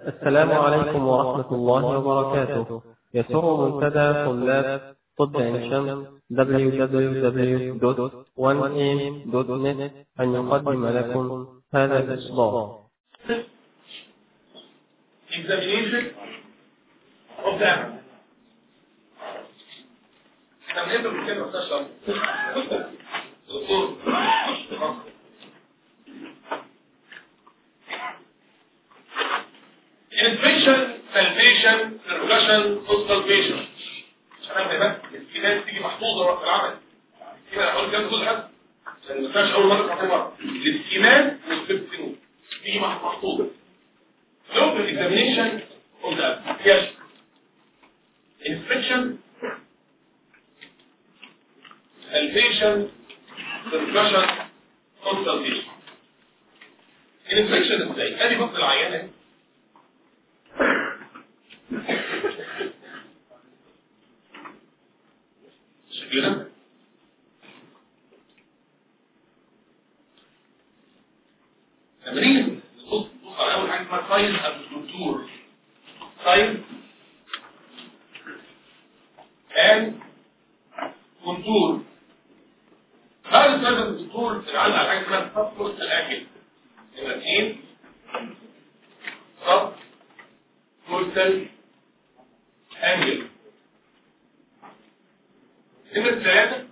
السلام عليكم ورحمة الله وبركاته. يسر منتدى طلاب طب عين شمس www.1am.net أن يقدم لكم هذا الإصدار examination of the animal. Infection, salvation, percussion, auscultation. عشان ما بس في ناس تيجي محفوظة في العمل. كده أنا هقول كده كل حد. عشان ما تنساش أول مرة تيجي محفوظة. Examination of the yes. Inspection, salvation, percussion, consultation. ال inspection إزاي؟ أدي بص العيانه كده تمرين بص بص على اول حاجة اسمها size and contour size and contour على حاجة اسمها subcostal angle نمره اثنين subcostal angle. نمرة ثلاثة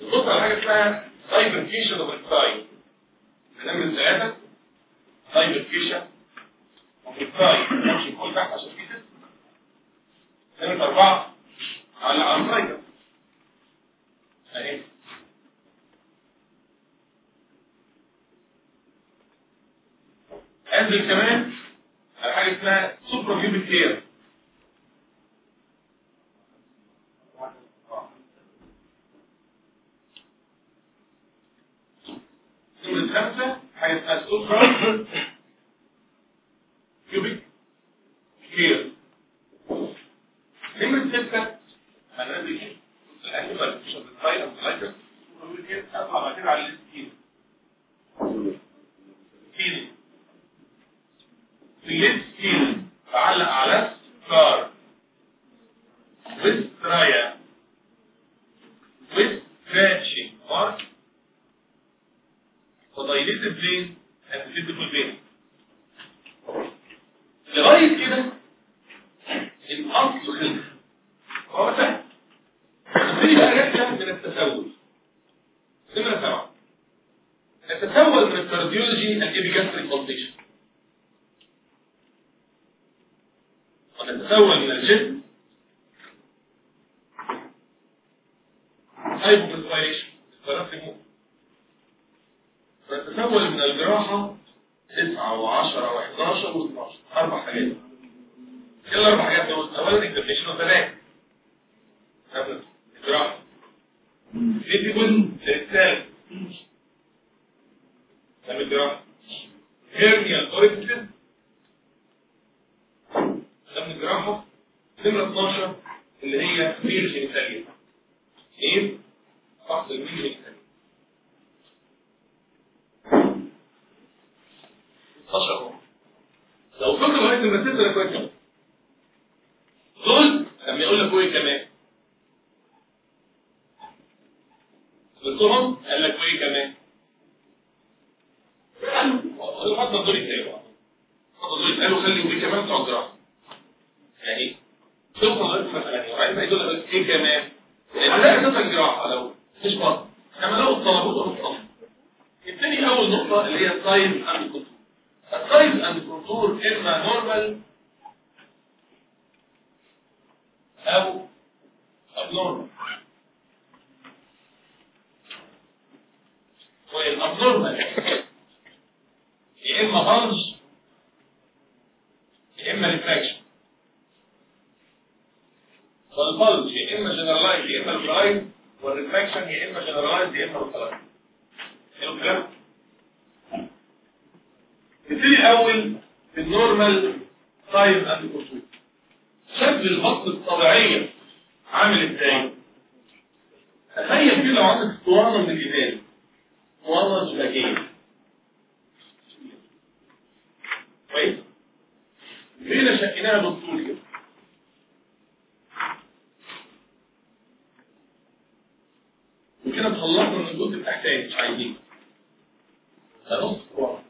نبص على حاجة اسمها divarication of recti نمرة ثلاثة divarication of recti نمشي فوق تحت عشان كده نمرة أربعة على الأنسايدر أهي أنزل كمان على حاجة اسمها سوبر خمسة حاجة اسمها سوبرا كيوبيك كير نمرة ستة؟ الأنيمال مش هتتغير متغير كيوبيك كير أطلع على في بعلق على ستار with رايا with scratching mark فضيلت بلين هتفيد بلين لغاية كده الأصل خلق هو سهل نبتدي بقى من التسول نمرة سبعة التسول من الكارديولوجي الإبيجاستريك فانكشن ونتسول من الجسم هايبوكسبيريشن استراتي موت فتتول من الجراحة 9 و10 و11 و12 أربع حاجات. إيه الأربع حاجات دول؟ أولا الإكزاميشن وثلاث قبل الجراحة. فيزيكال للإنسان قبل الجراحة. هيرنيال أوريكتس قبل الجراحة نمرة 12 اللي هي ميل جينيتاليا. إيه؟ فحص الميل جينيتاليا. 16 أهو. لو نمره 6 ده كويس دول لما يقول لك إيه كمان؟ قلتهم قال لك إيه كمان؟ قالوا. حتى دول يتابعوا حتى دول يتقالوا خلي إيه كمان بتوع الجراحة يعني توصل لغايه المساله وبعدين بقى يقول لك إيه كمان. ده أساسا جراحه لو مش بطل انما لو الطلبات أو الطلب الثاني أول نقطة اللي هي ال size and contour ال size and contour إما normal أو abnormal وال abnormal يا إما bulge يا إما retraction وال bulge يا اما generalized يا اما localized وال retraction يا اما generalized يا اما localized حلو الكلام؟ نبتدي الأول بال normal size and contour شكل البطن الطبيعيه عامل إزاي؟ تخيل كده لو عندك اسطوانه من الجبال اسطوانه زجاجيه كويس؟ هنا شقيناها بالطول كده؟ وكده اتخلصنا من الجزء التحتاني مش عايزين. نص كوره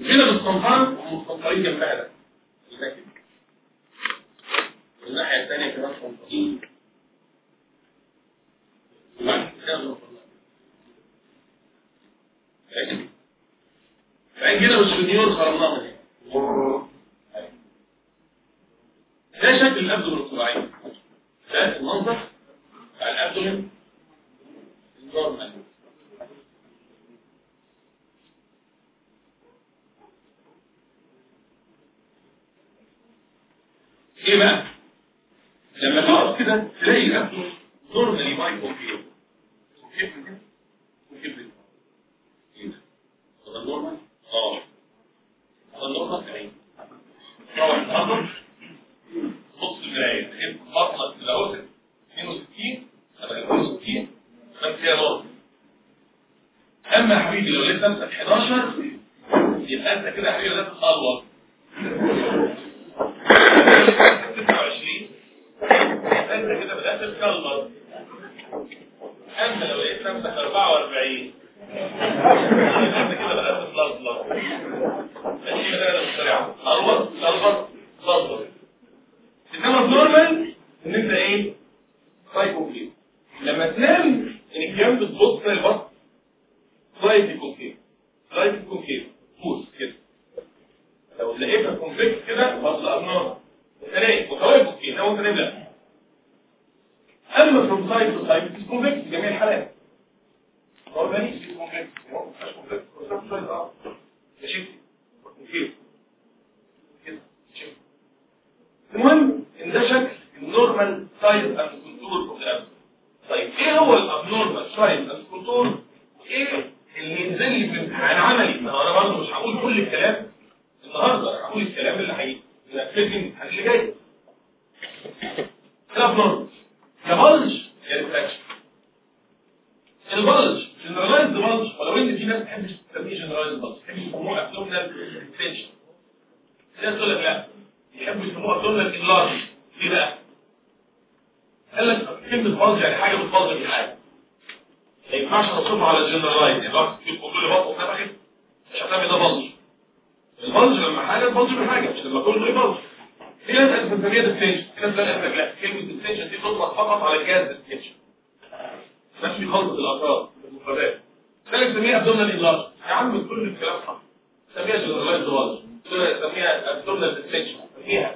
وكده بالصنفرة ومستنفرين جنبها ده يبقى كده والناحية الثانية كمان صنفرين وبعد كده كده بالشنيور خرمناها دي ده شكل ال abdomen الطبيعي ده المنظر. بتاع ال abdomen ال normal إيه بقى؟ لما تقف كده تلاقي الأبدومين نورمالي مايكرو فيو كيف كده؟ وكيف كده؟ ده؟ ده النورمال؟ آه ده النورمال كمان طبعا النظر المراية تجيب بطنة الأوسط 62 أبقى 62 أما يا حبيبي لو لقيت نفسك 11 يبقى أنت كده يا حبيبي لازم تتألوط 26 يبقى أنت كده بدأت تتكلم. أما لو لقيت نفسك 44 يبقى أنت كده بدأت تتلظلظ. ماشي كده أنا مستريع ألوط تلبط تلبط إنما النورمال إن أنت إيه؟ سايكو كيف لما تنام الجنب تبص البطن سلايد يكون كيف سلايد يكون كيف فوز كده. لو لقيتها كونفكس كده فاصل أبنار تلاقي وطوائف كيف لو أنت نايم لا. side to side it's convex في جميع الحالات. شيء كيف كده. شيء. المهم إن ده شكل النورمال سايز اند كونتور اوف ذا طيب إيه هو ال abnormal size contour إيه اللي ينزل لي في الامتحان عملي؟ ما أنا برضه مش هقول كل الكلام النهارده هقول الكلام اللي هيجي في الامتحان اللي جاي ال abnormal. يا bulge يا retraction ال bulge generalized bulge ولو ان في ناس ما تحبش تسميه generalized bulge تحب يسموه abdominal distension ناس تقول لك لا يحبوا يسموه abdominal enlargement ليه بقى؟ قال لك كلمه بلج يعني حاجة بتبلج في حاجة ما ينفعش نوصفها على الجنرالايز يعني الواحد يبقى كل بطن وفتحت مش هتعمل ده بلج البلج لما حاجة تبلج بحاجه مش لما كله يبلج في ناس بتسميها ديستنشن في ناس لا لا كلمه ديستنشن دي تطلق فقط على الجهاز ديستنشن مش بيخلط الاطراف المفردات ثالث سميها ابدومينال انلارج يا عم كل الكلام صح سميها جنرالايز دوالج سميها ابدومينال ديستنشن سميها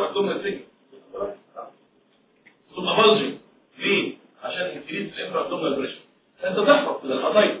دور ابدومينال ثم ليه؟ عشان انكريز الانفرا ابدومينال بريشر أنت تحفظ القضايا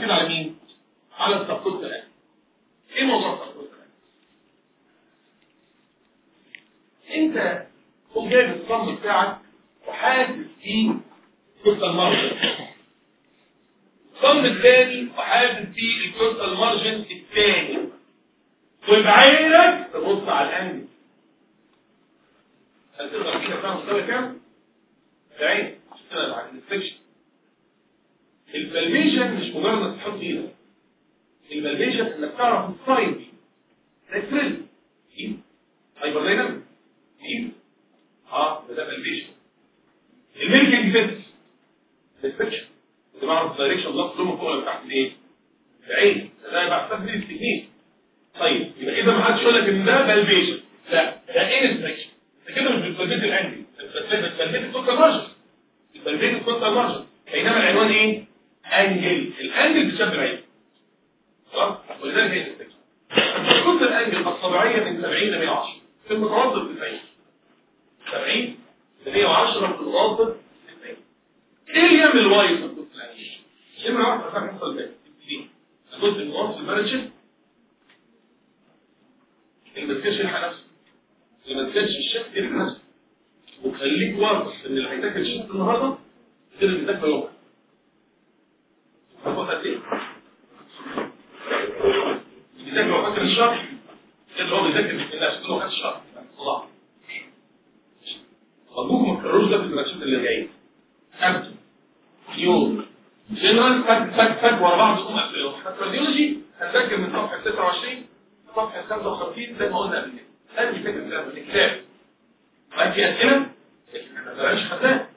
كده على مين؟ على ال subcostal angle إيه موضوع ال subcostal angle؟ أنت تقوم جايب الصم بتاعك وحاسس فيه ال costal margin ال thumb الثاني وحاسس فيه ال costal margin الثاني وبعينك تبص على ال angle هل تقدر كده فاهم مستوى كام؟ بعين تشتغل على الانسبكشن البلميشن مش مجرد إنك تحط إيدك. البلميشن إنك تعرف السايد اكسل ايد هايبر دايناميك ايد آه ده بلميشن الميلكينج فيتس الانسبكشن كنت بعرف الدايركشن بلس فوق ولا تحت. الايه؟ بعين ده بقى بستخدم التكنيك. طيب يبقى إذا ما حدش يقول لك إن ده بلميشن لا ده inspection أنت كده مش بتثبت ال angle بتثبت ال costal margin بتثبت ال costal margin بينما العنوان إيه؟ angle ال angle بتشبه العين صح؟ ولذلك هي ال inspection كنت ال angle الطبيعيه من 70 ل 110 في المتوسط 90 70 ل 110 في المتوسط 90 إيه اللي يعمل ال wide subcostal angle؟ نمره واحدة عشان يحصل ده. الجزء المتوسط المانجر اللي ما تكونش يلحق نفسه. اللي ما تكونش الشك يلحق نفسه. وخليك واثق إن اللي هيتاكل الشك النهارده اللي بيتاكل يوم هتاخد قد هو فاكر غير اللي هو بيذاكر الناس كله خد الشهر الله. ارجوكم ما تكرروش ده في الدراسات اللي جايين ابدا. يوم. جنرال فك فك فك ورا بعض تقوم قبل الكارديولوجي. هتذاكر من صفحة 26 صفحة 55 زي ما قلنا قبل كده. ادي فكره الكتاب. ما في اسئله ما بلاش خدناها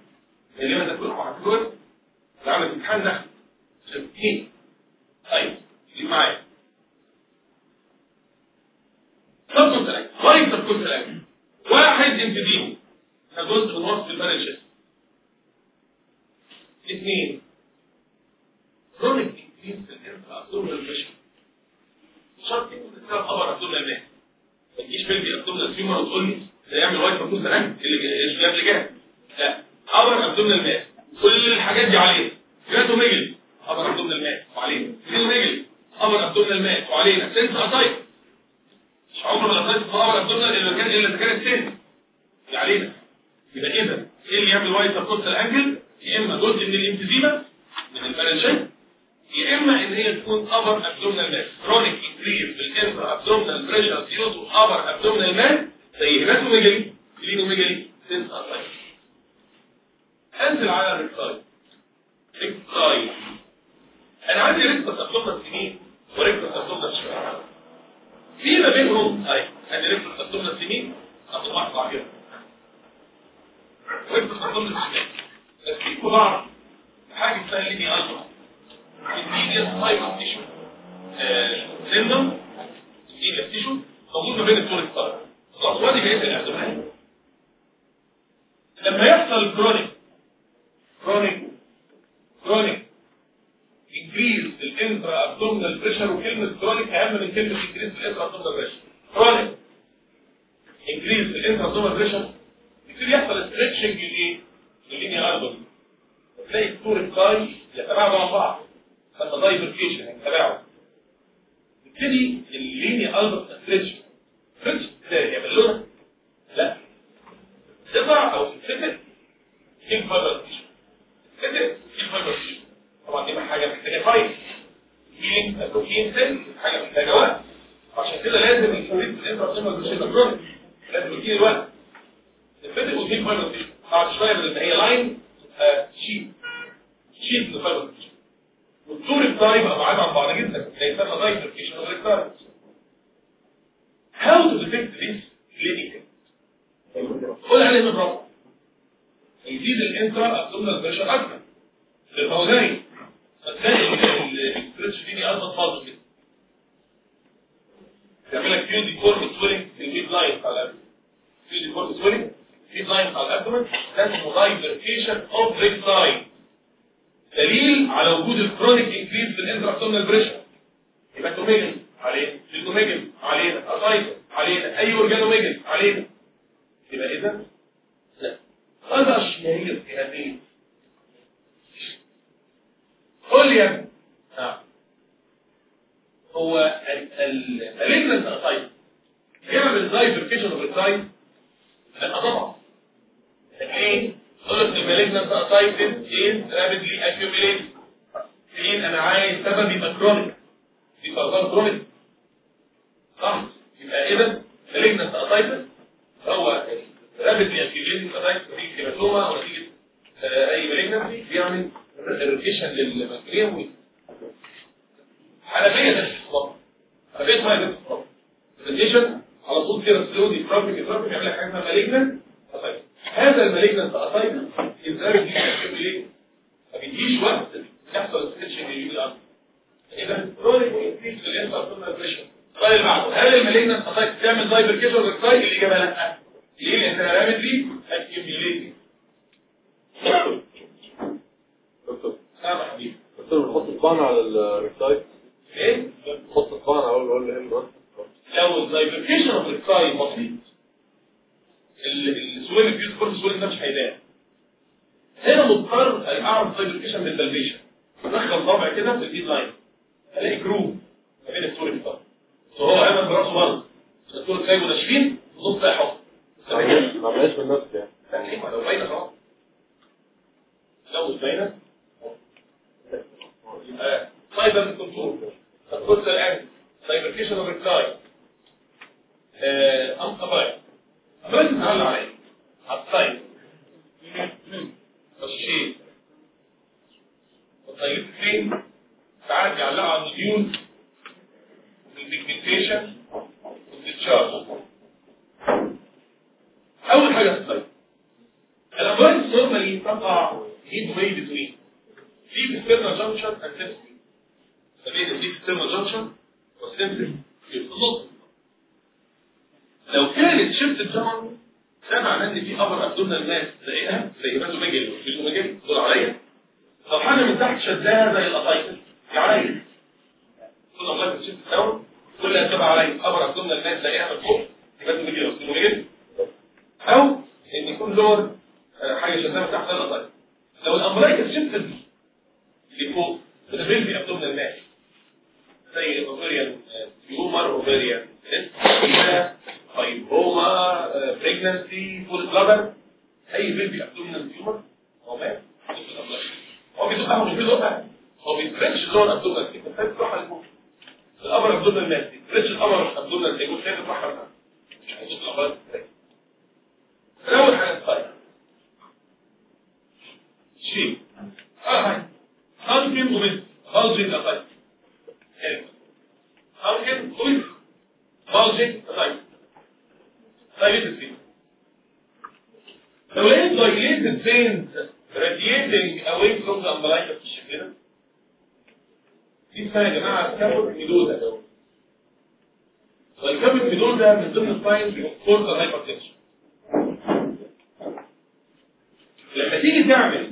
اللي ما تقول هتقول تعمل امتحان دخل شفتين طيب اللي معايا. سبكوت الاكل رايت سبكوت الاكل واحد انفيديمو كجزء من وصف المانجر اثنين. كرونيك انكريز في الانفرا ابدومينال بريشر شرط يكون السبب خبر ابدومينال مات ما تجيش بلدي ابدومينال فيمر وتقول لي ده يعمل وايت سبكوت الاكل اللي جاب اللي جاب لا خبر ابدومينال مات كل الحاجات دي عليه جاتو ميجل خبر ابدومينال مات وعلينا. سيل ميجل خبر ابدومينال مات وعلينا. سنس اسايت مش عمر ما الاسايت خبر ابدومينال إلا كان إلا كانت سن اللي علينا. يبقى إذا إيه اللي يعمل وايت سبكوت الأنجل؟ يا إما جزء من الامتزيمه من البارنشيت يا إما إن هي تكون mass chronic increase في الانترا abdominal pressure due to upper abdominal mass زي هيماتوميجالي كلينوميجالي سنس اسايت أنزل على الريكتاي ريكتاي أنا عندي ريكتاس ابدومنال سمين وريكتاس ابدومنال شمال في ما بينهم اي عندي ريكتاس ابدومنال سمين اطلع واحد صاحبي ريكتاس ابدومنال شمال بس في بعض حاجة اسمها ليني الميديا فايبر تيشو سندم الميديا تيشو موجود ما بين التور ستار خلاص وادي جايز الابدومنال لما يحصل كرونيك chronic chronic increase ال intra abdominal pressure وكلمة chronic أهم من كلمة increase ال intra abdominal pressure chronic. increase ال intra abdominal pressure يبتدي يحصل stretching للايه؟ لل linea alba تلاقي ال two recti يتباعدوا عن بعض. فأنت divarication يتباعدوا يبتدي ال linea alba stretch stretch إزاي؟ يعمل لونها؟ لا. تقطع أو تتفتت كيف فايبر تيشو كده كيف فايبر تيشو بروتين سيل حاجة محتاجه وقت عشان كده لازم الفريق الانترا مش يبقى كرونيك لازم يجي الوقت الفيتك بروتين فايبر بعد شوية ما هي لاين شيت. شيت لفايبر والطول بتاعي بقى بعاد عن بعض جدا. زي سنه دايفركيشن اوف ريكتارد How to detect this clinically? قول عليه من رابط يزيد ال intra abdominal pressure في الفوزاني فتلاقي ال stretch دي أصلا فاضل كده يعمل لك fusiform swelling في ال midline بتاع ال abdomen fusiform swelling في line بتاع ال abdomen ده اسمه of recti دليل على وجود ال chronic increase في ال intra abdominal pressure يبقى hepatomegaly علينا ليكوميجن علينا ascites علينا اي organomegaly علينا يبقى اذا لا هذا الشهير في قول لي يا ابني. نعم. هو ال malignant ascites يعمل divarication of ال recti لا طبعا. ليه؟ قلت ال malignant ascites is rapidly accumulating فين أنا عايز سبب يبقى كرونيك في سرطان كرونيك صح؟ يبقى اذا مالجنس اسايتس هو رابيدلي اكيوميليت اسايتس نتيجه أو نتيجه أي مالجنسي بيعمل ريفيشن للمكريم حنفيه ده الصبر حنفيه الصبر ريفيشن على طول كده سلودي ترافيك ترافيك يعمل لك حاجة اسمها مالجنس اسايتس هذا المالجنس اسايتس إزاي بيعمل ما بيديش وقت يحصل stretching يجي الأرض. إذا chronic increase في ال intra pressure السؤال اللي بعده هل ال malignant ascites تعمل divarication recti الإجابة لا. ليه؟ لأن rapidly accumulating نعم يا حبيبي دكتور بنحط صباعنا على ال recti إيه؟ نحط صباعنا اول نقول له هم لو ال divarication of recti بسيط السويل اللي بيذكر السويل ده مش هيبان هنا مضطر اعرف الدايفركيشن بالبلبيشن أدخل طابع كده في البيد لاين ألاقي جروب ما بين السويل والكاي وهو عامل براسه برضه. السويل جايبه ناشفين نص بقى حكم ما بقاش من نفسي يعني؟ لو باينة خلاص. لو مش باينة يبقى كنترول الان اوف ام الشيء الطيب فين يعلقوا على البيجمنتيشن والديتشارج أول حاجة الطيب النورمالي تقع واي بتوين في اكسترنال جانكشن ما بين الديك اكسترنال جانكشن والسيمبتوم في النص لو كانت شفت الجمر ده معناه إن في ابر ابدومينال ماس زيها زي هيباتو ميجل مش ميجل دول عليا. لو حاجة من تحت شدها زي القطايف عليا. كل ما شفت الدور كل اللي هتبقى عليا. ابر ابدومينال ماس زيها من فوق هيباتو ميجل مش ميجل أو إن يكون لور حاجة شدها من تحت القطايف لو الامرايكس شفت اللي فوق ده بيلفي ابدومينال ماس زي اوفيريان تيومر اوفيريان فايبروما بريجنسي فول بلادر اي بيبي ابدومينال تيومر هو مات هو بيدقها مش بيدقها هو بيتريتش اللور ابدومينال تيومر بتاعت تروح لفوق الابر ابدومينال مات بيتريتش الابر ابدومينال تيومر شايف تروح لفوق مش هيدوق الابر اول حاجة الطيب شيء آه هاي ممكن ومثل بلجنج الطيب ممكن ومثل بلجنج الطيب dilated veins. لو لقيت dilated veins radiating away from the umbilical بالشكل ده دي اسمها يا جماعة كابوت ميدودا وال caput medusae من ضمن ال signs of portal hypertension لما تيجي تعمل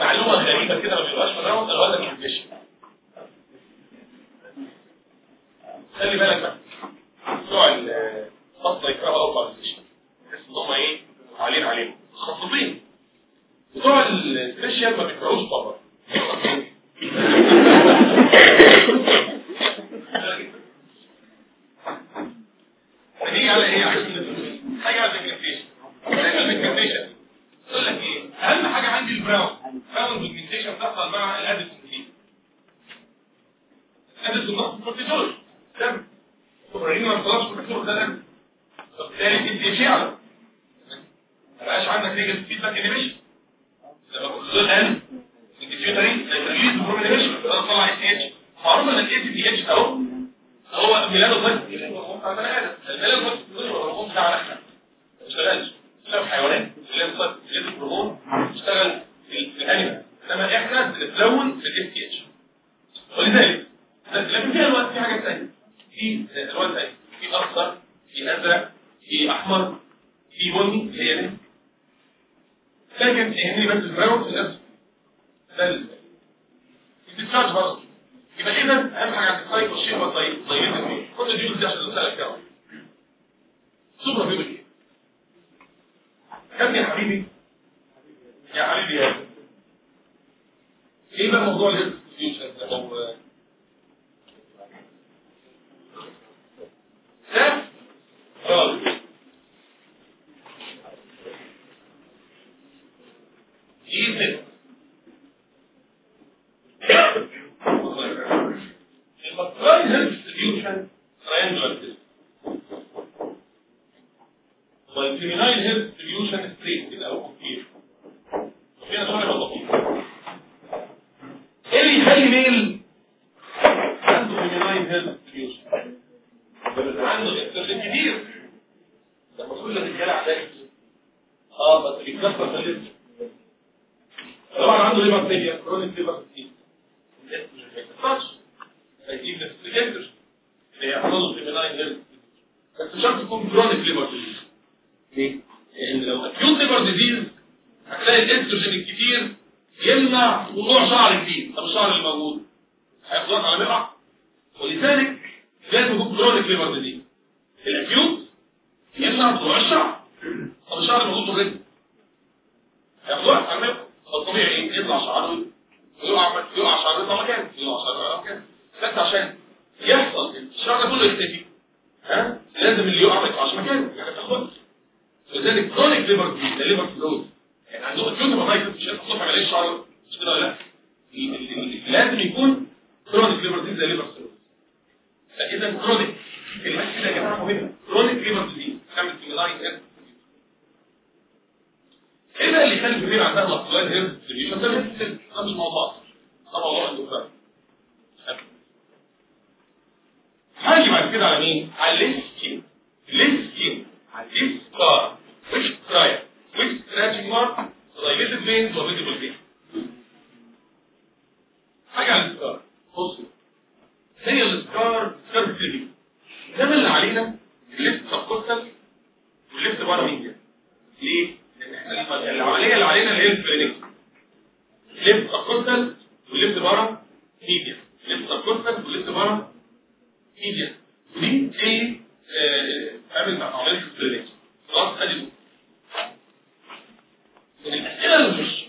معلومة غريبة كده ما بيبقاش في الراوند خلي بالك بقى. بتوع الفصل يكرهوا أو الاسئله مش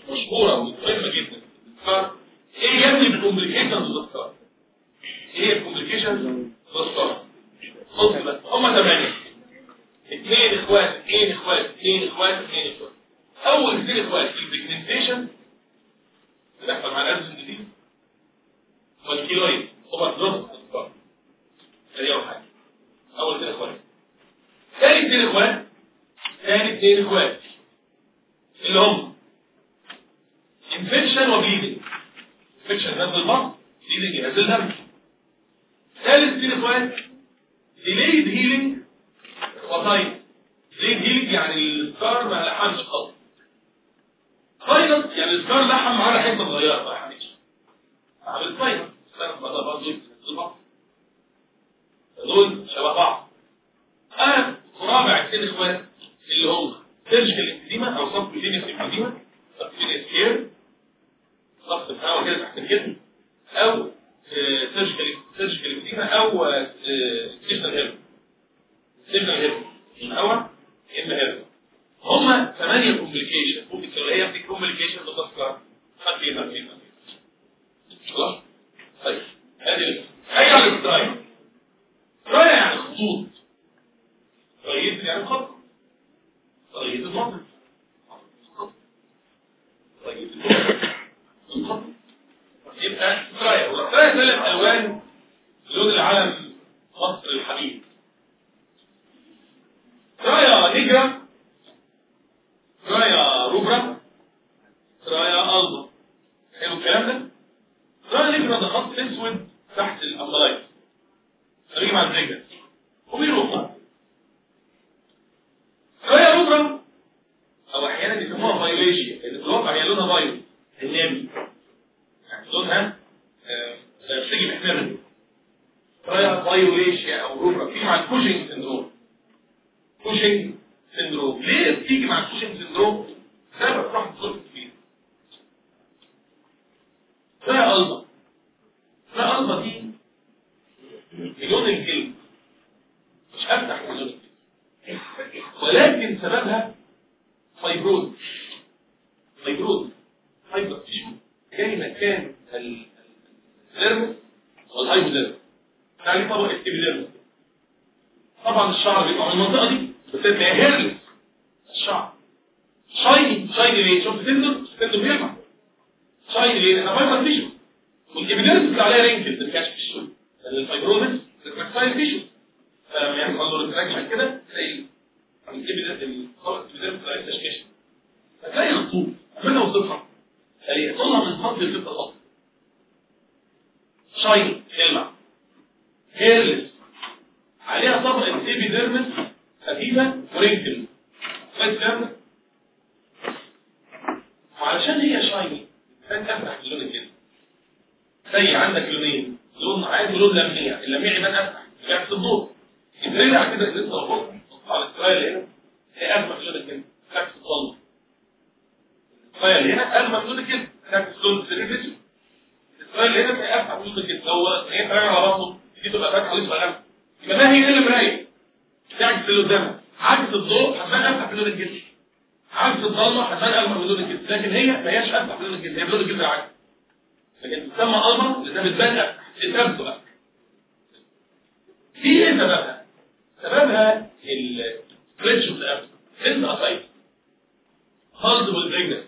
والبريجنس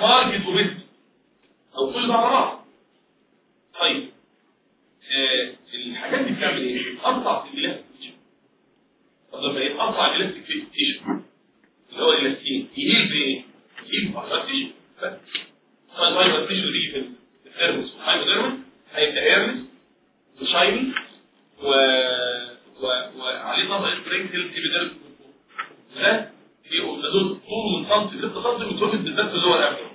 ماركت وبنت أو كل بعض طيب. آه الحاجات دي بتعمل إيه؟ بتقطع في الجلاس طب لما يتقطع الجلاس في تيشو اللي هو الالاستين يهيل بايه؟ يهيل بفقرات تيشو بس. فالفايبر تيشو دي في الثيرمس والهايبوديرمس هيبقى ايرلس وشايني و... و... وعليه طبقة سبرينكل ايبيديرمس ده بيبقوا دول طول من سنتي 6 سنتي متوفد بالذات في اللور ابدن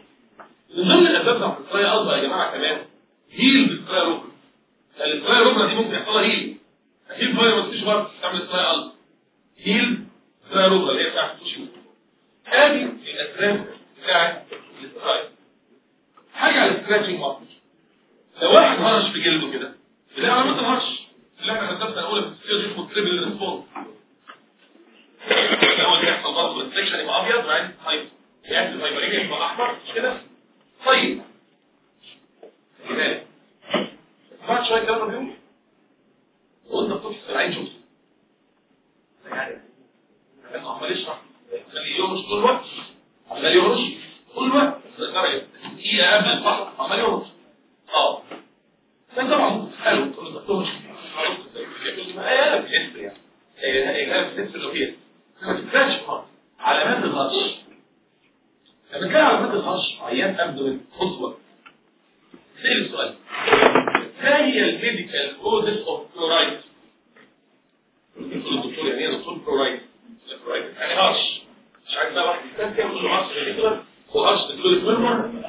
من ضمن الأسباب بتاعت الطريقة قصدي يا جماعة كمان هيل بالطريقة روبرا الطريقة روبرا دي ممكن يحصلها هيل أكيد فايروس مفيش وقت تعمل الطريقة قصدي. هيل الطريقة روبرا اللي هي بتاعت التوشي هذه الأسباب بتاعت الاسترايك حاجة على السكراتشنج ماركر لو واحد هرش في جلده كده اللي علامات الهرش اللي إحنا خدتها الأولى في السير دي اسمه تريبل ريسبونس الأول بيحصل برضه السكشن يبقى ابيض بعدين طيب يحصل فايبرينيا يبقى احمر كده طيب لذلك بعد شوية كده وانت بتبص في العين شفته يعني عمال يشرح خليه يرش طول الوقت عمال يرش طول الوقت لدرجه هي قبل البحر عمال يرش آه كان طبعا حلو تقول له دكتور إيه بتحس يعني هي كانت بتحس انه فيها ما خالص علامات الهرش لما كان علامات الهرش عيان ابدو خطوة. سأل السؤال. هي الميديكال كوزز اوف كلورايد الدكتور يعني إيه دكتور كلورايد يعني هرش. مش عارف بقى واحد يستنى يقول له هرش يعني وهرش دكتور pruritus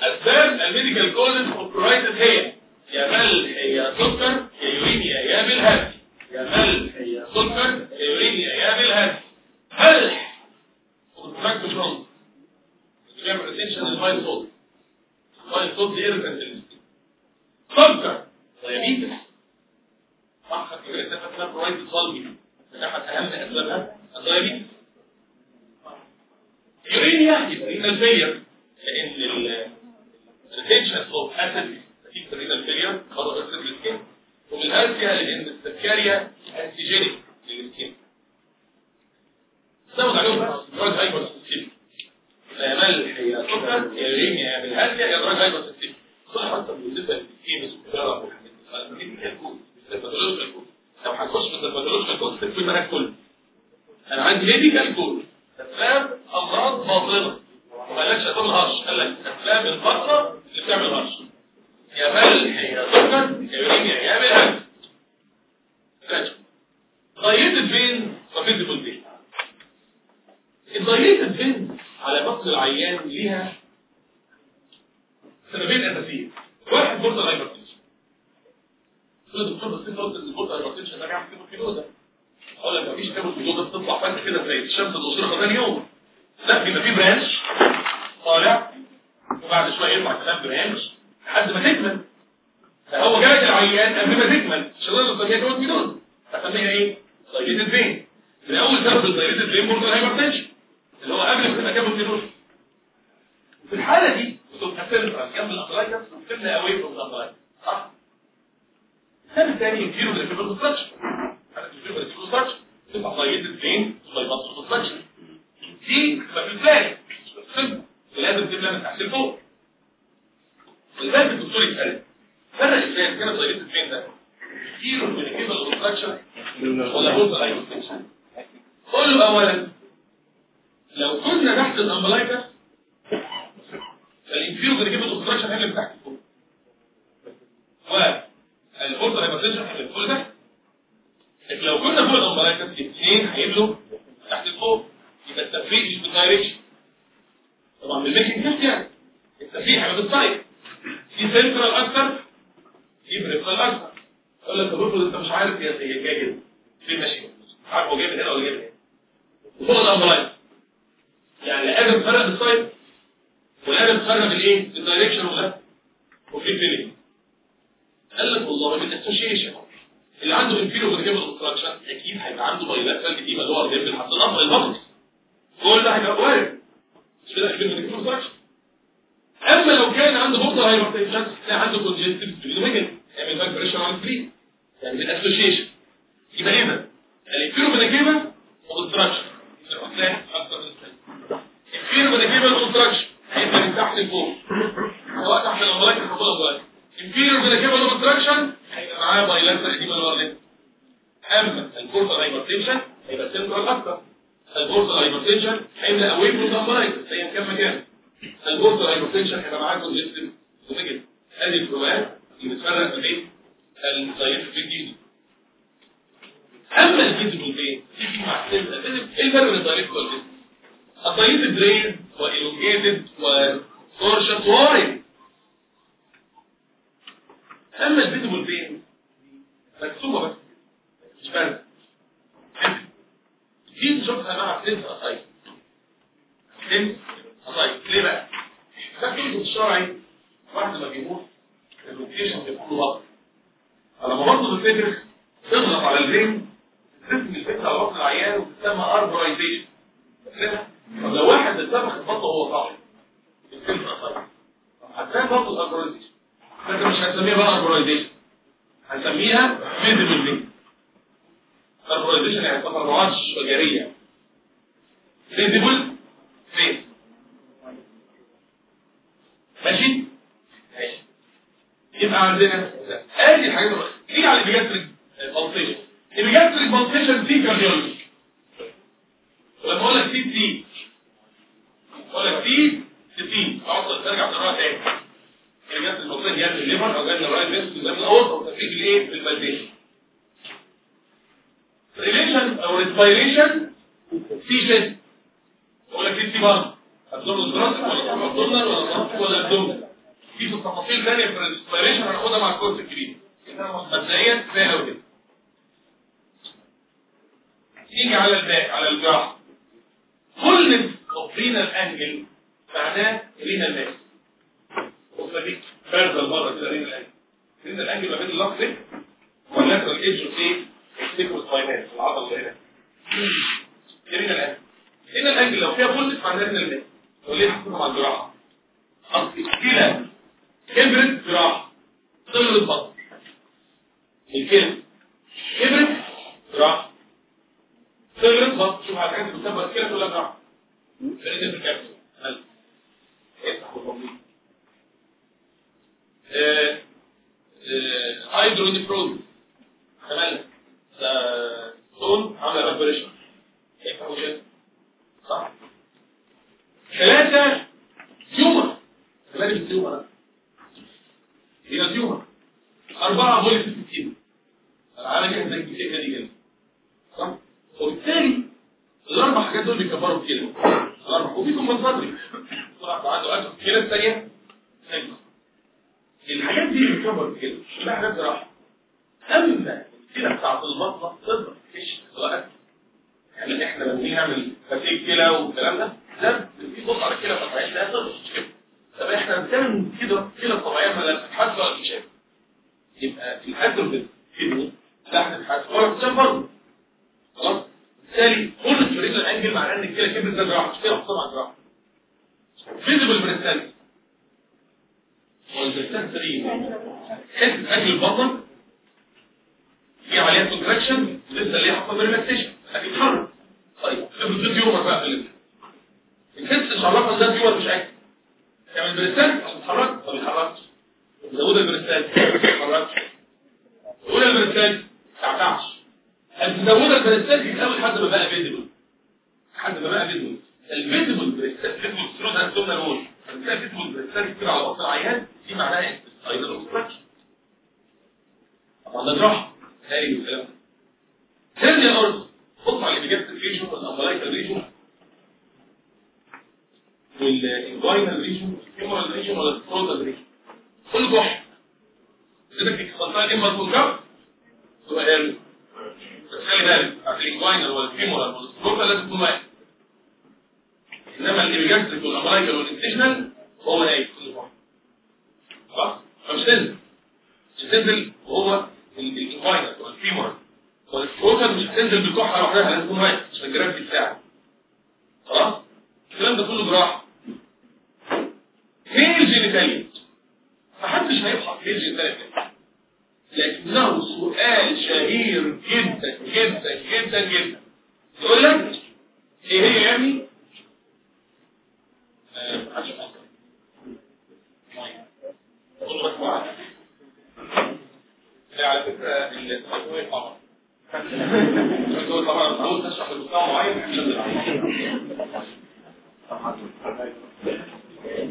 أسباب ال medical causes of pruritus هي يا ملح يا سكر يا uremia يا بلهارسيا يا ملح يا سكر يا uremia يا بلهارسيا ملح obstructive jaundice بيعمل retention لل bile salt ال bile salt دي irritant سكر diabetes صح كده انت فاكر كويس صلبي احد اهم اسبابها ال diabetes uremia يبقى renal failure لأن ال retention of acid نتيجه ال renal failure خلاص acid ال skin وبلهارسيا لأن ال cercaria antigenic لل skin زود عليهم drug hypersensitivity. يا ملح يا سكر يا uremia يا بلهارسيا يا drug hypersensitivity. صح أنت بالنسبة للسكيمس والكلام والحاجات دي لو هنخش في ال pathological cause تكتب المنهج كله. أنا عندي medical cause أسباب أمراض باطنة. ما قالكش اسباب الهرش. قال لك أسباب البطنة اللي بتعمل هرش. يا ملح يا سكر يا uremia يا بلهارسيا dilated vein و visible vein ال dilated vein على بطن العيان ليها سببين أساسيين. واحد portal hypertension تقول يا دكتور بس انت قلت ان ال portal hypertension ده بيعمل كيلو كيلو ده أقول لك مفيش كيلو كيلو ده بتطلع فانت كده زي الشمس القصيره ثاني يوم. لا بيبقى في branch طالع وبعد شوية يطلع كمان برانش لحد ما تكمل. فهو جاي العيان قبل ما تكمل شغال الطبيعي كيلو كيلو هسميها إيه؟ dilated vein من اول سبب ال dilated vein portal hypertension اللي هو قبل ما تبقى كيلو كيلو في الحالة دي بتبقى سنترال جنب الابلايكس وبتبنى اواي فروم الابلايكس صح؟ السبب الثاني يمكنه بالفيبر ستراكشر هذا الفيبر ستراكشر تبقى ضيقت فين؟ بايباس ستراكشر دي تبقى في الفلاج لازم تبقى من تحت لفوق. ولذلك الدكتور يسأل فرق إزاي كانت ضيقت فين ده؟ كيلو من الكيبل اوبستراكشن ولا بوصل اي قول له اولا لو كنا تحت الامبلايكس فالانفيوز اللي كيبل اوبستراكشن هي اللي تحت والبوصل هايبرتنشن هي اللي فوق ده؟ لكن لو كنا فوق الامبلايكس الاثنين هيبقوا تحت فوق يبقى التفريق مش بالدايركشن طبعا بالميكنج تيست يعني. التفريق هيبقى بالسايد في سنترال أكتر في بريفرال أكتر يقول لك افرض انت مش عارف هي هي جاية كده فين ماشيه عارف هو جاي من هنا ولا جاي من هنا. وفوق الامبلايكس يعني لا قادر تفرق بالسايد ولا قادر تفرق بالايه بالدايركشن ولا؟ وفي فيلينج قال لك والله بالاسوشيشن اللي عنده انفيرو فيرجيبل اوبستراكشن أكيد هيبقى عنده بايلاترال اديما اللي هو جنب الحد الأفضل البطن كل ده هيبقى وارد مش كده انفيرو أما لو كان عنده بوردر هايبرتنشن تلاقي عنده كونجستيف فيلوميجن يعمل باك بريشر على السكرين يعني بالاسوشيشن يبقى اذا الانفيرو فيرجيبل اوبستراكشن هتلاقي من الثاني انفيرو فيرجيبل اوبستراكشن هيبقى من تحت لفوق سواء تحت الامبلايك أو فوق الامبلايك inferior vena obstruction هيبقى معاه بايلاترال اديما لورلين أما الكورتال هايبرتنشن هيبقى سنترال أكتر الكورتال هايبرتنشن هيبقى اواي فروم الامبلايك ايا كان مكان. الكورتال هايبرتنشن هيبقى معاه كونجستيف وميجن ادي الفروقات اللي بتفرق ما بين الدايركت دي. أما الفيزيبل فين إيه الفرق بين الدايركت والفيزيبل الدايركت درين والالونجيتد وتورشن وايد أما الفيزيبل فين مكتوبة بس. مش فارق. دي نشوفها مع فلينس اصايد اصايد ليه بقى؟ ده كله الشرعي واحد ما بيموت اللوكيشن بيكون ضغط لما برضه الفكر تضغط على الفين تسمي الفكرة على بطن العيان وتسمى اربرايزيشن طب لو واحد اتسبخ البطن وهو صاحي. الفلينس اصايد هتلاقي برضه الاربرايزيشن لكن مش هنسميها بقى اربورايزيشن هنسميها فيزيبل لينك اربورايزيشن يعني تفرعات شجرية. فيزيبل فين ماشي؟ ماشي. يبقى عندنا ادي الحاجات نيجي على البيجاتريك بالسيشن البيجاتريك بالسيشن دي كارديولوجي لما أقول لك سي سي. أقول لك سي سي. اقعد ترجع تقراها تاني. الجهاز المفروض جهاز الليفر أو جهاز الرايت فيست جهاز الاورطه وتفريج الإيه؟ في البلديه ريليشن أو ريسبيريشن في شيء. أقول لك في برضه. ابدومن دراسك ولا ابدومن ولا ضغط ولا ابدومن في تفاصيل ثانية في الريسبيريشن هناخدها مع الكورس الكبير. مبدئيا كفايه قوي كده على الباقي على الجراح كل رينال انجل معناه رينال ماس وفديك فرد المرة كده رين الأنجل. رين الأنجل ما بين اللقطة واللاترال ايدج وايه سيكوس فاينانس العضل اللي هنا. رين الأنجل. رين الأنجل لو فيها بولس معناها رين وليه حكومة مع الجراحة أصل كده كبرت جراحة صغرت بطن الكلمة كبرت جراحة صغرت بطن شوف على اللي بتسبب كده كلها جراحة فريد الكابسول افتح التطبيق هايدرونيفروز تمام. ده تون عامله ريسبريشن يفتحوا كده صح. ثلاثة تيومر. ثلاثة التيومر هنا تيومر. أربعة بوليس ستين العالم كده زي الكتير دي كده. صح وبالتالي الأربع حاجات دول بيكبروا كده. الأربع. وفي كومبنساتري واحد عنده أكل كده الثانية الحاجات دي بتكبر كده. كلها حاجات جراحه أما الكلى بتاعت البطنه تقدر مفيش سؤال يعني إحنا لما نيجي نعمل فتيك كلى والكلام ده ده في بص على الكلى الطبيعيه تقدر مش كده طب إحنا بنعمل كده كلى الطبيعيه ما لا تتحدث ولا تتشاف. يبقى في الكدني لا هتتحدث. ولا تتشاف برضه. خلاص؟ بالتالي كل الفريق الانجل معناه إن الكلى كبرت ده جراحه مش كده طبعا جراحه فيزيبل بريستالي والبرسان سليم حتة أكل البطن. في عمليات كونتراكشن لسه اللي حصل ريلاكسيشن هتتحرك. طيب افرض تيومر بقى. في الست مش عرفها ده تيومر مش أكل. تعمل البرسان عشان تتحرك ما بيتحركش. زود البرسان ما بيتحركش. تقول البرسان عمل بريستاتيك الأول لحد ما بقى فيزيبل. لحد ما بقى فيزيبل. الفيزيبل بريستاتيك سترود هاندومنا رول فبتلاقي فيزيبل بريستاتيك كده على بطن العيان دي معناها إيه؟ ساينال اوبستراكشن طبعا ده جراحه هاي الكلام ده تاني الأرض بص على الايجابتيك ريشن والامبلايكال ريشن والانفاينال ريشن والكيمورال ريشن ولا السكروتال ريشن كل جحر بدك تكسرها إما تنكر تبقى قال بس خلي بالك عشان الانفاينال والكيمورال والسكروتال لازم تكون واحد. إنما الايجابتيك والامبلايكال والانتشنال هو نايم كل جحر صح؟ فمش تنزل مش تنزل؟ وهو ال inguinal وال femoral وال scrotal مش هتنزل بالكحة لوحدها لازم تكون واقف عشان ال gravity بتاعه خلاص؟ الكلام ده كله جراحه فين ال genitalia محدش هيبحث فين ال genitalia لكنه سؤال شهير جدا جدا جدا جدا. يقول لك إيه هي آه، محدش يفكر. قول على فكرة التجويد طبعا. طبعا معين. إيه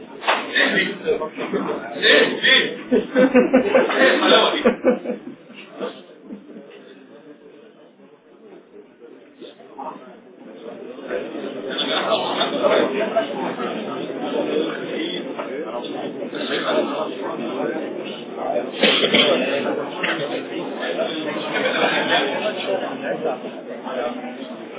ليه؟ إيه الحلاوه دي؟ زي ما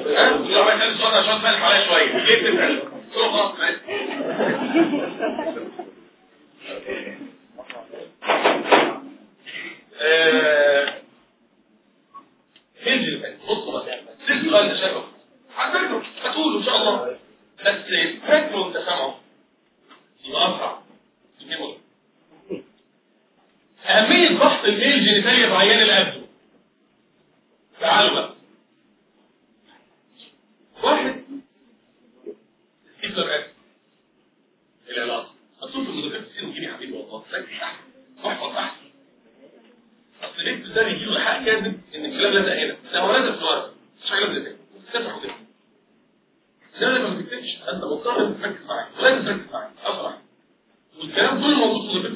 ها لو عايز تسال سؤال عشان تملك عليا شوية ليه بتسال قلت له خلاص ماشي. آه، انزل بقى، سؤال ده شباب هتفكروا هتقولوا ان شاء الله بس فاكروا انت سامعه يبقى اسرع تجيبوا أهمية ضغط الميل جينيتاليا في عيان الأبدو تعالوا بقى واحد. هتلر أكل العلاقة هتشوف المدرسة تسير وجيني حبيبي والله واحفظ تحت أصل البنت ده بيجي له حق كاذب إن الكلام لازق هنا. ده هو لازق في ورقة مش حاجة لازق هنا تفتح وتفتح ده لما ما بتكتبش أنت مضطر تركز معايا. لازم تركز معايا. أسرع والكلام كله موجود في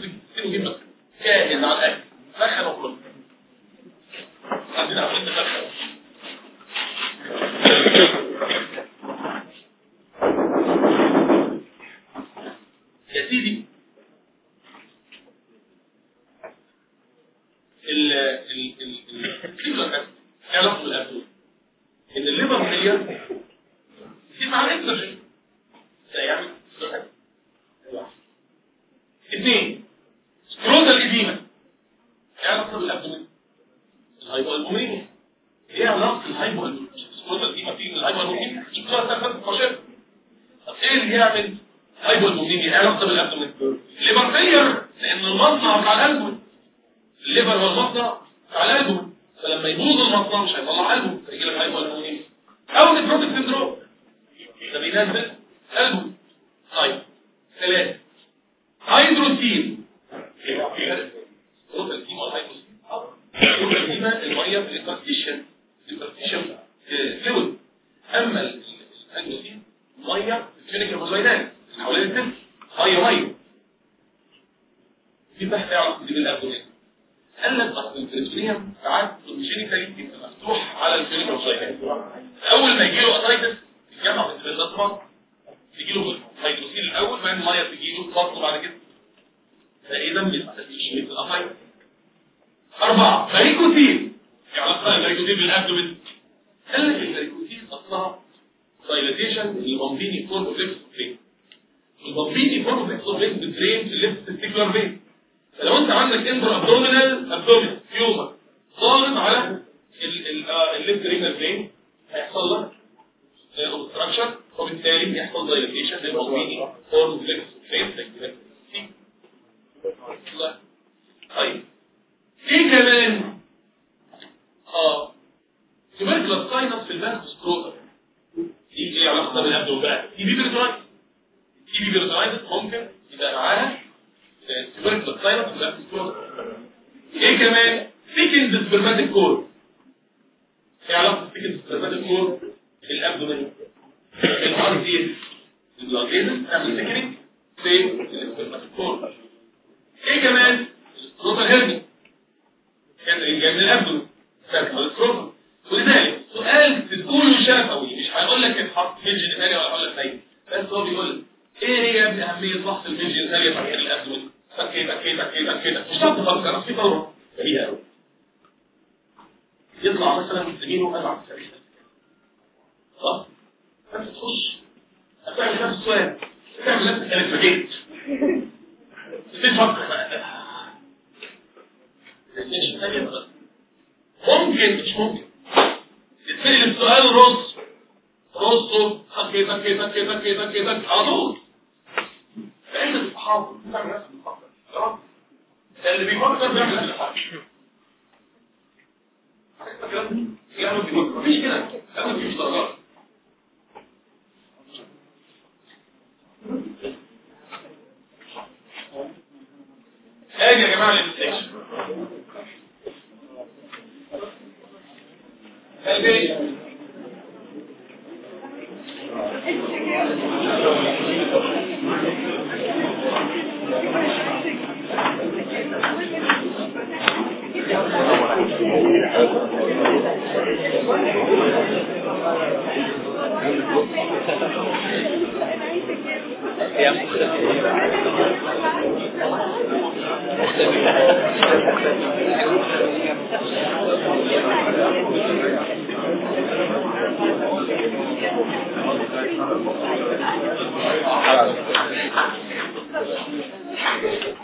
لازم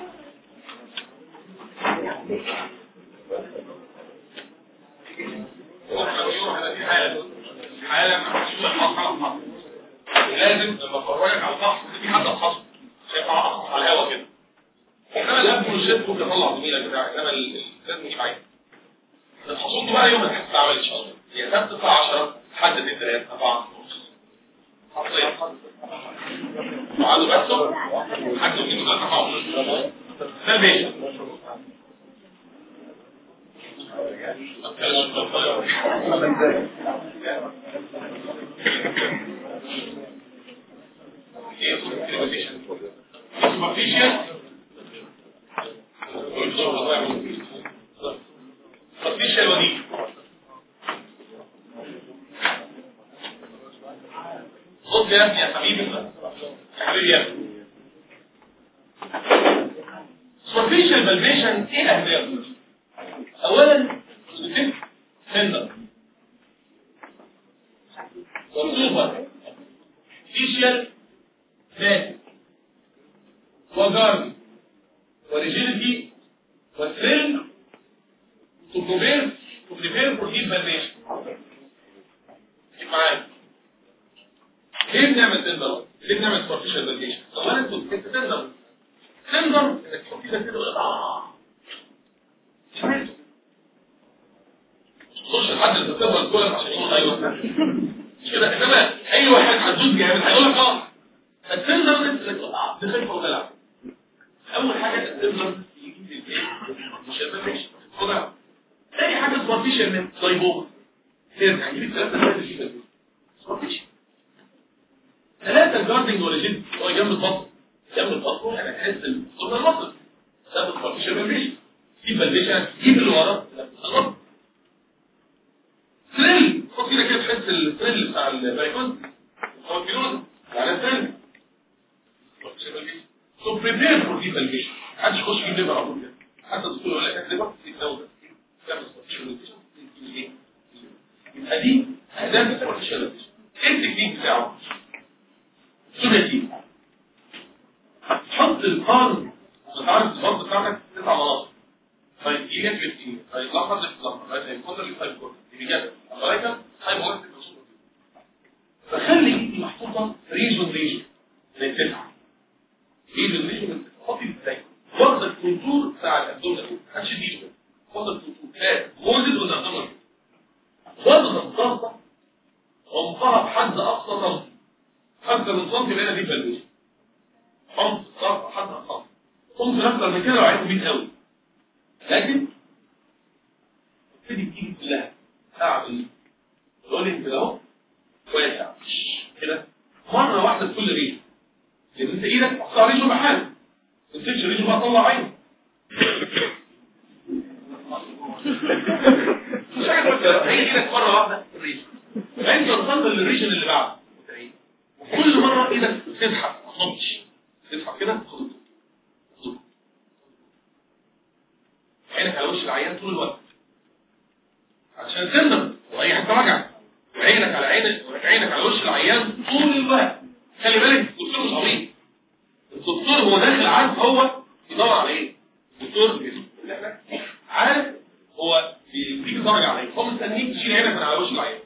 درجه عليه هو مستنيين تشيل هنا فانا هشيل عليه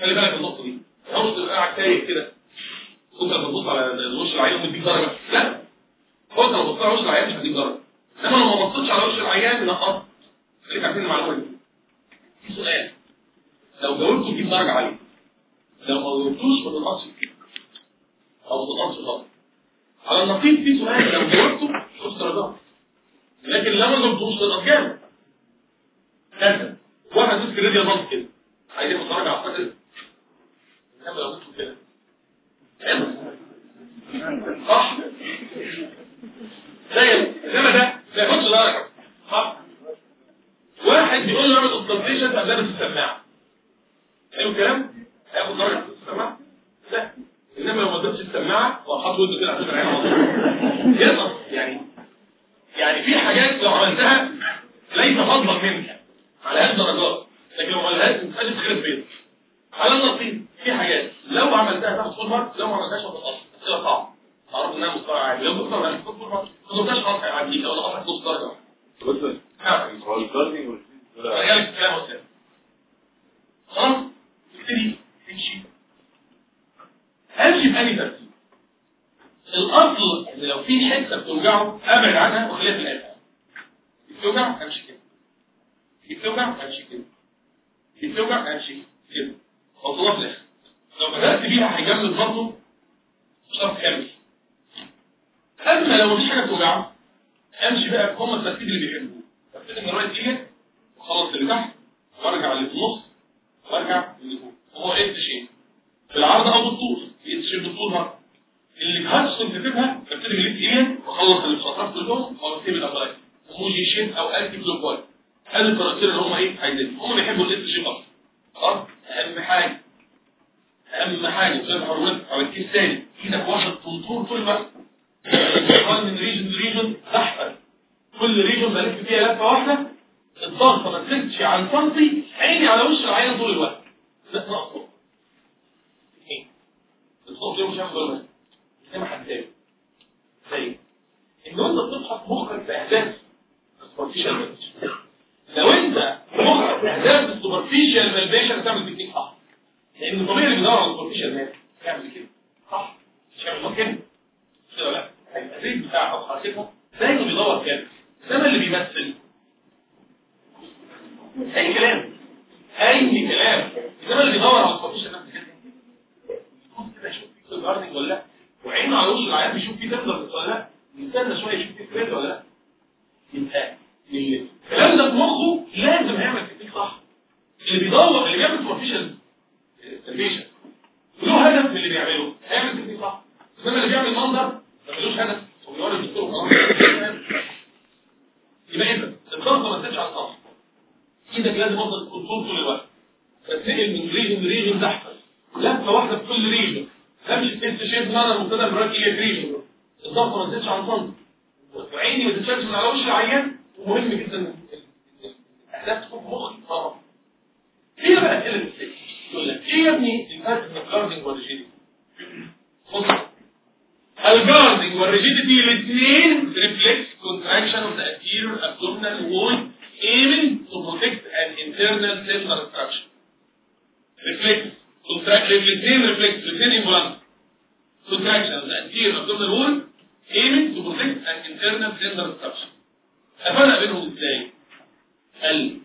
خلي بالك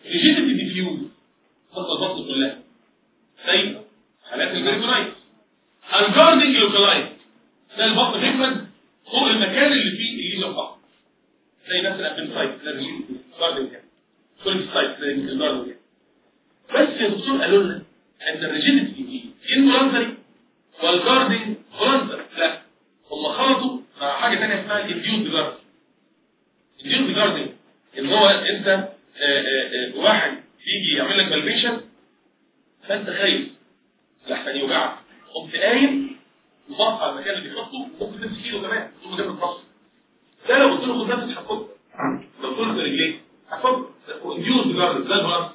ال rigidity diffuse خط البطن كلها زي حالات ال peritonitis ال guarding localized ده البطن بيفرد فوق المكان اللي فيه ال lesion فقط زي مثلا ال appendicitis ده ال guarding كده كل site ال guarding كده بس يا دكتور قالوا لنا ان ال rigidity دي involuntary وال guarding voluntary لا. هم خلطوا. مع حاجة ثانية اسمها ال induced guarding ال induced guarding ان هو أنت واحد يجي يعمل لك palpation فانت خايف. لحسن يوجعك قمت قايم وضغط على المكان اللي بيحطه ممكن تمسك كيلو كمان. تقوم جنب الفصل ده لو قلت له خد نفسك هتفك لو قلت له رجليك هتفك induced guarding ده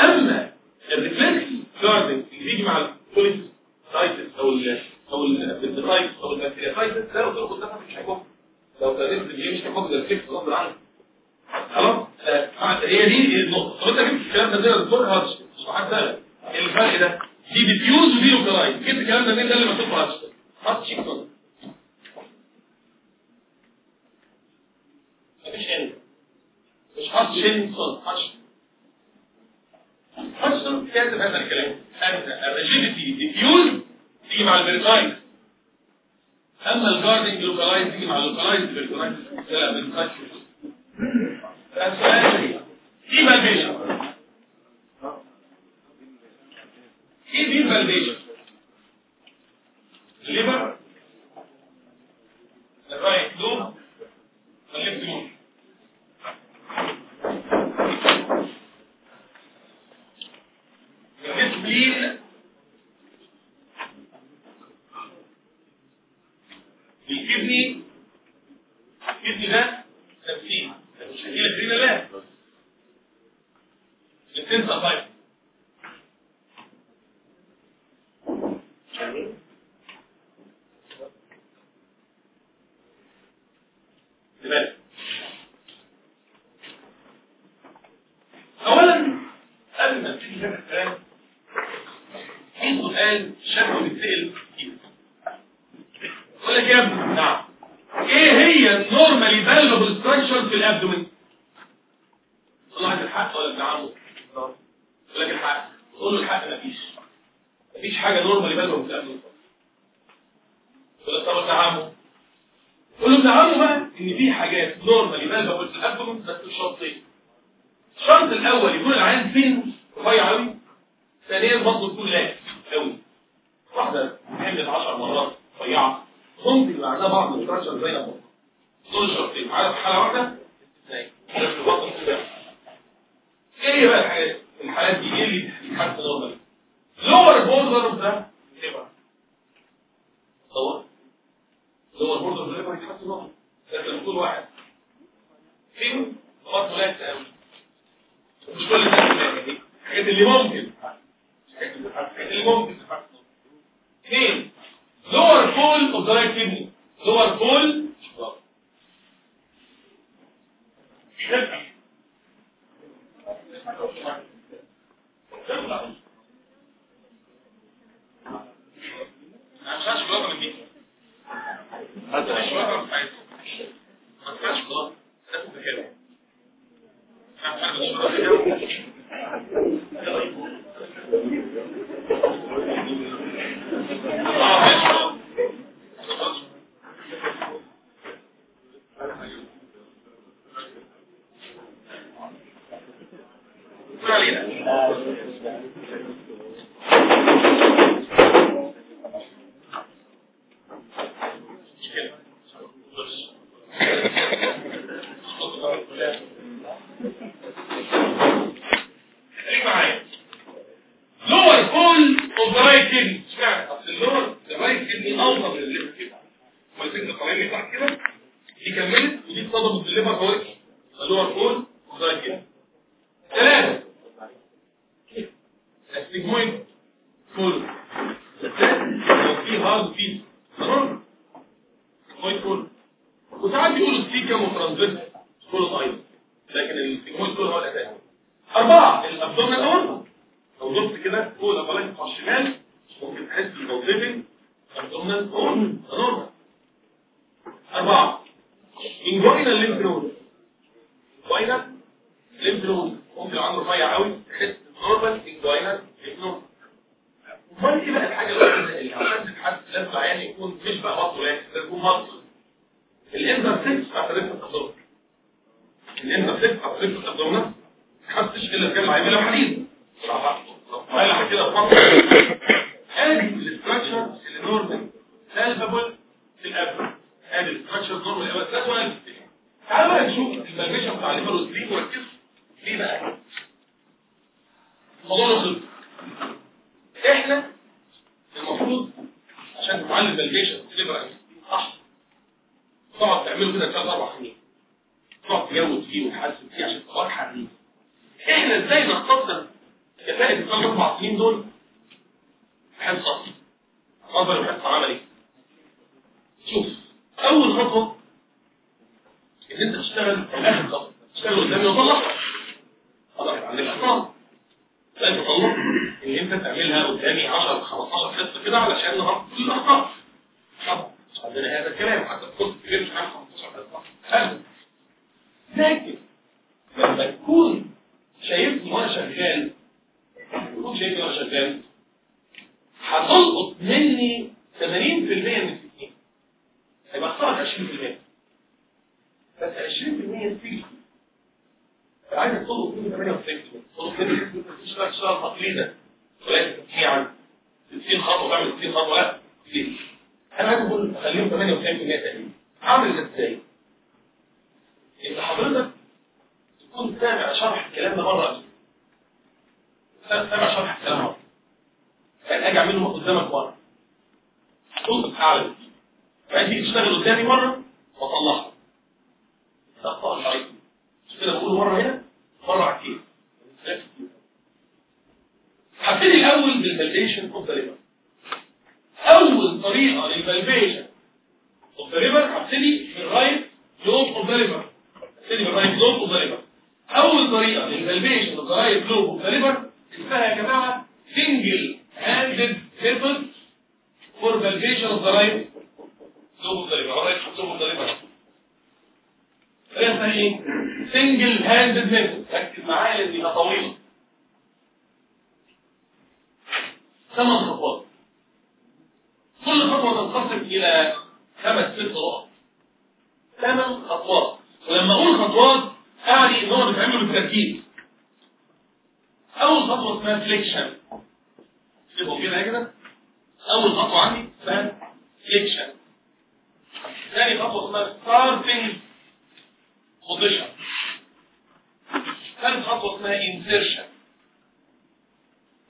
أما ال reflex guarding اللي بيجي مع ال cholecystitis أو ال أو ال appendicitis أو البكتيرياسايتس ده لو قلت له خد نفسك مش هيفك لو رجليه مش هيفك ده ال reflex غصب عنك. خلاص؟ هي دي النقطة. طب انت جبت الكلام ده كده دكتور هاتش. سبحان الله. الفرق ده؟ دي diffuse ودي localized جبت الكلام ده ده اللي مكتوب هاتش. هاتش مفيش هنا مش هاتش شيكتون هاتش. هاتش كاتب هذا الكلام. ال rigidity diffuse تيجي مع ال peritonitis أما ال guarding localized تيجي مع ال localized peritonitis لا peritonitis إيه palpation إيه دي البالبيشن الليبر الرايت لوب والليفت لوب الديسبلين الكدني الكدني ده تمثيل رينا لا. التنسى طيب؟ اولا قبل ما نبتدي هذا الكلام في سؤال شكله بيتسال يقول لك يا ابني نعم. إيه هي ال normally palpable structure في ال abdomen؟ الحق ولا ابن عمه؟ يقول لك الحق. تقول له الحق مفيش. مفيش حاجة palpable في ال abdomen يقول لك طب ابن عمه. يقول له ابن عمه بقى إن في حاجات normally palpable في ال abdomen بس شرطين الشرط الأول يكون العيان فين؟ رفيع قوي ثانيا برضه تكون lax قوي واحدة حملت 10 مرات رفيعة. ممكن يبقى عندها بعض ال structure زي ده دول شرطين. عارف حاله واحدة؟ إزاي إيه بقى الحاجات؟ الحالات دي إيه اللي بتتحسن normal lower border of the؟ liver تصور lower border of the؟ liver normal بس لما يكون واحد. فين؟ بطنه lax قوي. مش كل الحاجات اللي ممكن الحاجات اللي ممكن اثنين pole of the right kidney. lower pole أنا مش عارف شوكولاته من دي هذا شوكولاته مش عايز ما تنفعش شوكولاته ده اسمه كده آه ماشي ما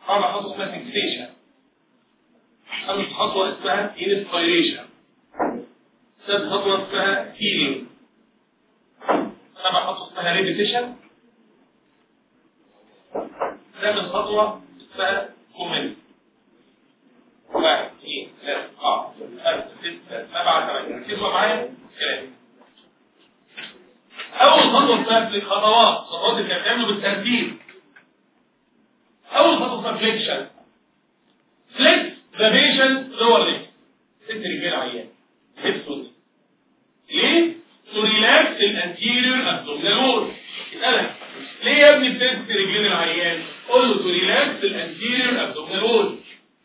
رابع خطوه اسمها fixation خامس خطوة اسمها inspiration سادس خطوة اسمها feeling سابع خطوه اسمها repetition. ثامن خطوه اسمها comment واحد اثنين ثلاثة أربعة خمسة ستة سبعة ثمانية. ركزوا معايا؟ كلام أول خطوة اسمها في الخطوات. خطوات اللي بتعملوا بالترتيب. أول خطوة اسمها flexion flex the patient lower leg ست رجال عيان هيبسون ليه؟ to relax ال anterior abdominal wall اسألك ليه يا ابني بتمسك رجلين العيان؟ قول له to relax ال anterior abdominal wall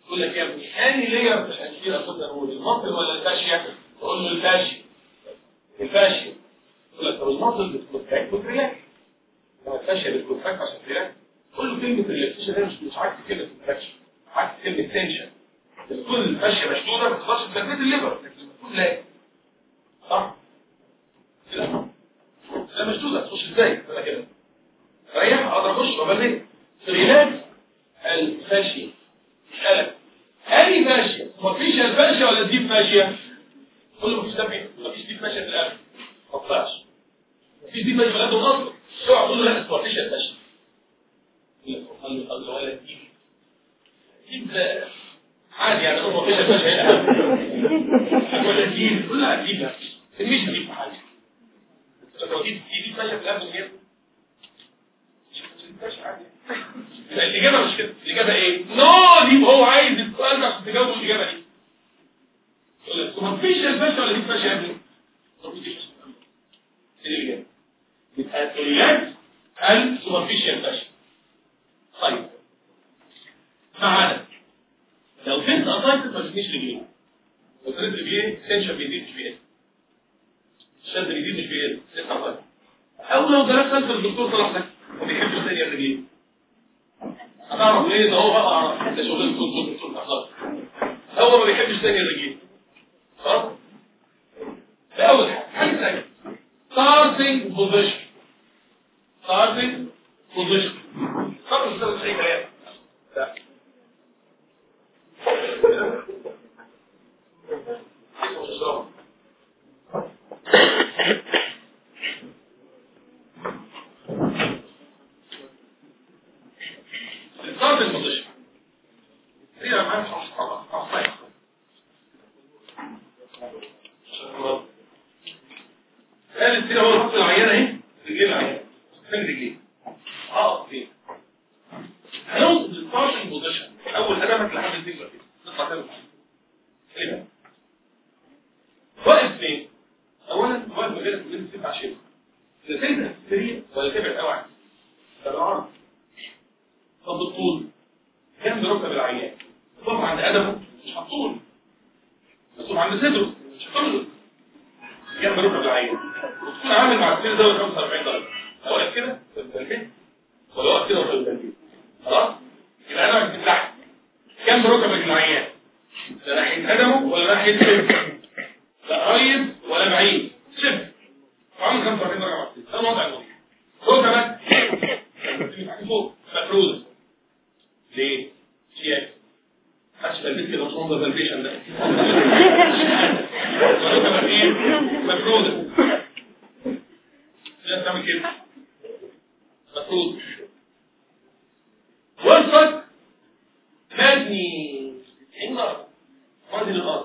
يقول لك يا ابني انهي layer في ال anterior abdominal wall ال muscle ولا ال fascia؟ تقول له ال fascia ال fascia يقول لك طب ال muscle بت contract وت relax لما ال fascia بت contract عشان ت relax له كلمة relaxation ده مش مش عكس كلمة contraction عكس كلمة tension تكون ال fascia مشدودة ما تقدرش تثبت ال liver لكن لما تكون لا صح؟ كده لا مشدودة تخش إزاي؟ ولا كده. ريح أقدر أخش وبلد relax ال fascia اسالك انهي fascia؟ مفيش ال fascia ولا دي fascia؟ قول له مفيش دفع مفيش دي fascia في القلب ما تطلعش. مفيش دي فاشيا في القلب أصلا اوعى تقول لا مفيش الفاشيا صلي عادي يعني أمه كده مش ولا تجيب كلها تجيبها مش تجيب حاجة لو الإجابة مش كده الإجابة إيه؟ نو دي هو عايز السؤال عشان تجاوبه الإجابة دي مفيش الفاشة ولا دي فاشة يا ابني مفيش الإجابة يبقى الإجابة قال مفيش الفاشة طيب. تعالى. لو فيلد ارثرايتس ما تجنيش رجليه وتريد رجليه تنشف يزيد مش بيقل الشد بيزيد مش بيقل لسه طيب أو لو درست خلف الدكتور صلاح ده وما بيحبش الدنيا الرجليه هتعرف ليه؟ ده هو بقى ده شغل الدكتور الدكتور خلاص هو ما بيحبش تاني الرجليه خلاص ده أول حاجة. ثانية starting position starting position Not in some single that. يعني عندنا فاضل الأرض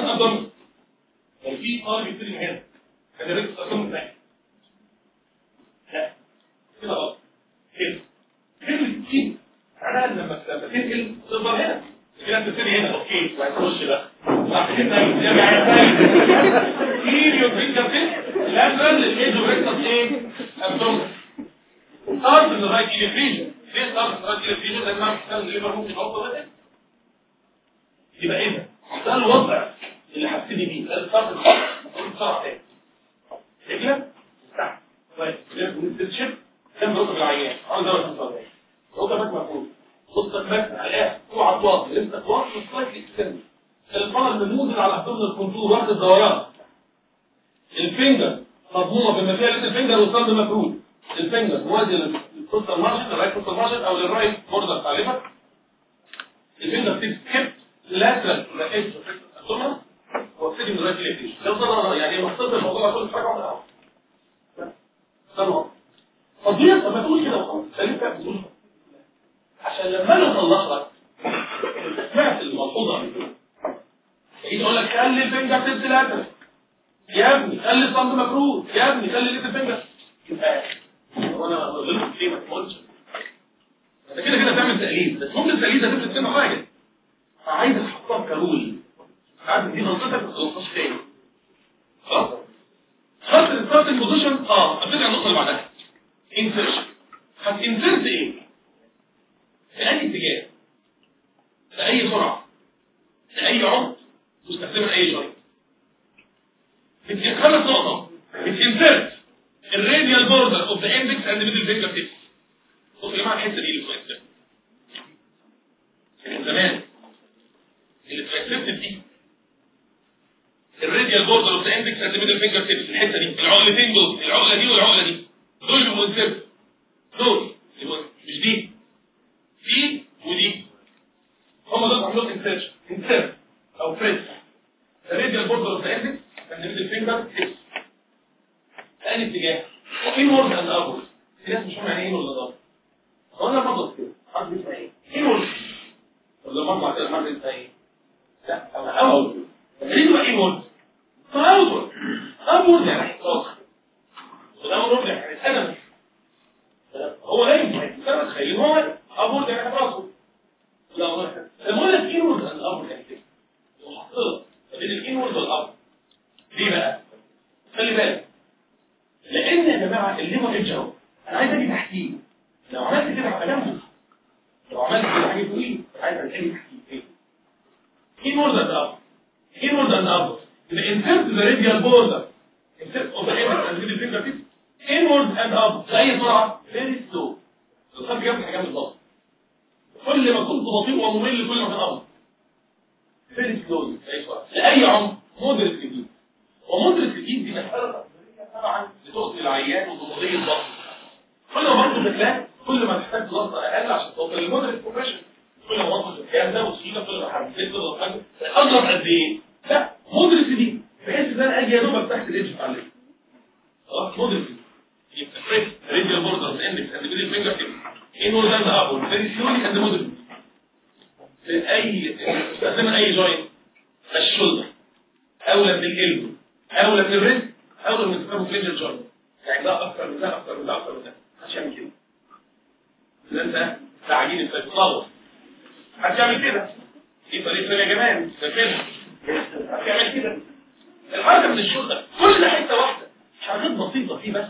rectus abdomen لو في طالب يبتدي من هنا كده rectus abdomen تاني لا. كده غلط. كده كلمة keep معناها لما تنقل تفضل هنا. كده انت تبتدي هنا. أوكي. وهتخش بقى. صح كده إيه ده؟ ده الوضع اللي هبتدي بيه. ده الفرق الخط بسرعة تاني. رجلك تحت كويس بنستشف كم بيوصل العيان. عاوز أعرف الفرق صوتك مات مفروض صوتك مات الآخر اوعى تواصل انت تواصل سلايتلي اكستند الفرق النموذج على ابدومن الكونتور. واخد الدوران الفينجر. مضمومة بما فيها ليتل فينجر والصند مفروض. الفينجر. موازي للكوستال مارجن للرايت كوستال مارجن أو للرايت بوردر الفينجر abdomen وابتدي من الرايت ليفت لو ده يعني مختصر الموضوع في حاجة واحدة ده نقطه قضيه طب ما تقول كده وخلاص. ليه بتعمل تقول عشان لما أنا اخلص لك سمعت الملحوظه دي يجي يقول لك خلي الفنجر تبت لاترال يا ابني خلي الصمت مفروض يا ابني خلي ليت الفنجر يبقى وأنا غلطت ليه ما تقولش. أنت كده كده تعمل تقليد. بس ممكن التقليد ده تفرق منه حاجة. عايز أحطها ك rule عارف دي ما تغلطش تاني. خلاص؟ خط ال starting position آه ابتدي على النقطة اللي بعدها. insertion هت insert إيه؟ في أي اتجاه؟ في أي سرعة؟ في أي عمق؟ مستخدما أي شيء. خمس نقطة. بت insert ال radial border of the index and middle finger tips بصوا يا جماعة الحتة دي اللي في السؤال من زمان اللي اتركبت دي ال radial border of the index and middle finger tips الحتة دي العقلتين دول العقلة دي والعقلة دي. دول يبقوا insert دول مش دي. دي ودي. هم دول عملوا insertion insert أو press الراديال بوردر اوف ذا اندكس اند ميدل فينجر تيبس ثاني اتجاه. انورد اند ابورد في ناس مش فاهمة يعني إيه ابورد هو أنا بضغط كده. حد اسمها إيه؟ انورد ولا مطلع كده حد اسمها إيه؟ لا. أو اوت ليه بقى انورد اوت ابورد يعني احتراق والامر يعني سلم هو نايم سلم تخيل هو ابورد يعني راسه لا لما لك انورد اند ابورد يعني كده وحطها بين الانورد والابورد ليه بقى؟ خلي بالك. لأن يا جماعة الليمون ايدج اهو أنا عايز أجي تحتيه لو عملت كده هبقى جنبه لو عملت كده حاجة فوقيه عايز أجي تحتيه إيه؟ مور ذان اب إيه مور ذان ذا راديال بوردر انسرت اوف تيب انورد اند اب باي سرعه فيري سلو الخط بالظبط كل ما كنت بطيء وممل كل ما كان افضل فيري سلو لأي عمر؟ مودريت جديد. ومودريت جديد دي مسألة طبعا بتؤذي العيان وتضيق الضغط. كل ما برضه كل ما تحتاج ضغط أقل عشان توصل للمودريت كومبريشن كل ما وصلت الكلام ده وسيله كل ما حبيت حاجة أضغط قد إيه؟ لا مدرس دي بحيث إن أنا أجي يا دوبك تحت الايدج بتاع الليفت خلاص مدرس دي. يبقى فريك ريديال بوردرز اندكس اند ميدل فينجر تيب انور لاند ابورد فيري سلولي اند مدرس أي استخدام أي جوينت الشولدر. اولى بالالبو اولى بالريست اولى من استخدام فينجر جوينت يعني ده أكتر من ده أكتر من ده أكتر من ده. محدش يعمل كده. لأن ده تعجين الفيلم خالص محدش يعمل كده يبقى ليه يا جماعة ده بيعمل كده. المركز الشرطة كل حتة واحدة. حاجات بسيطة فيه بس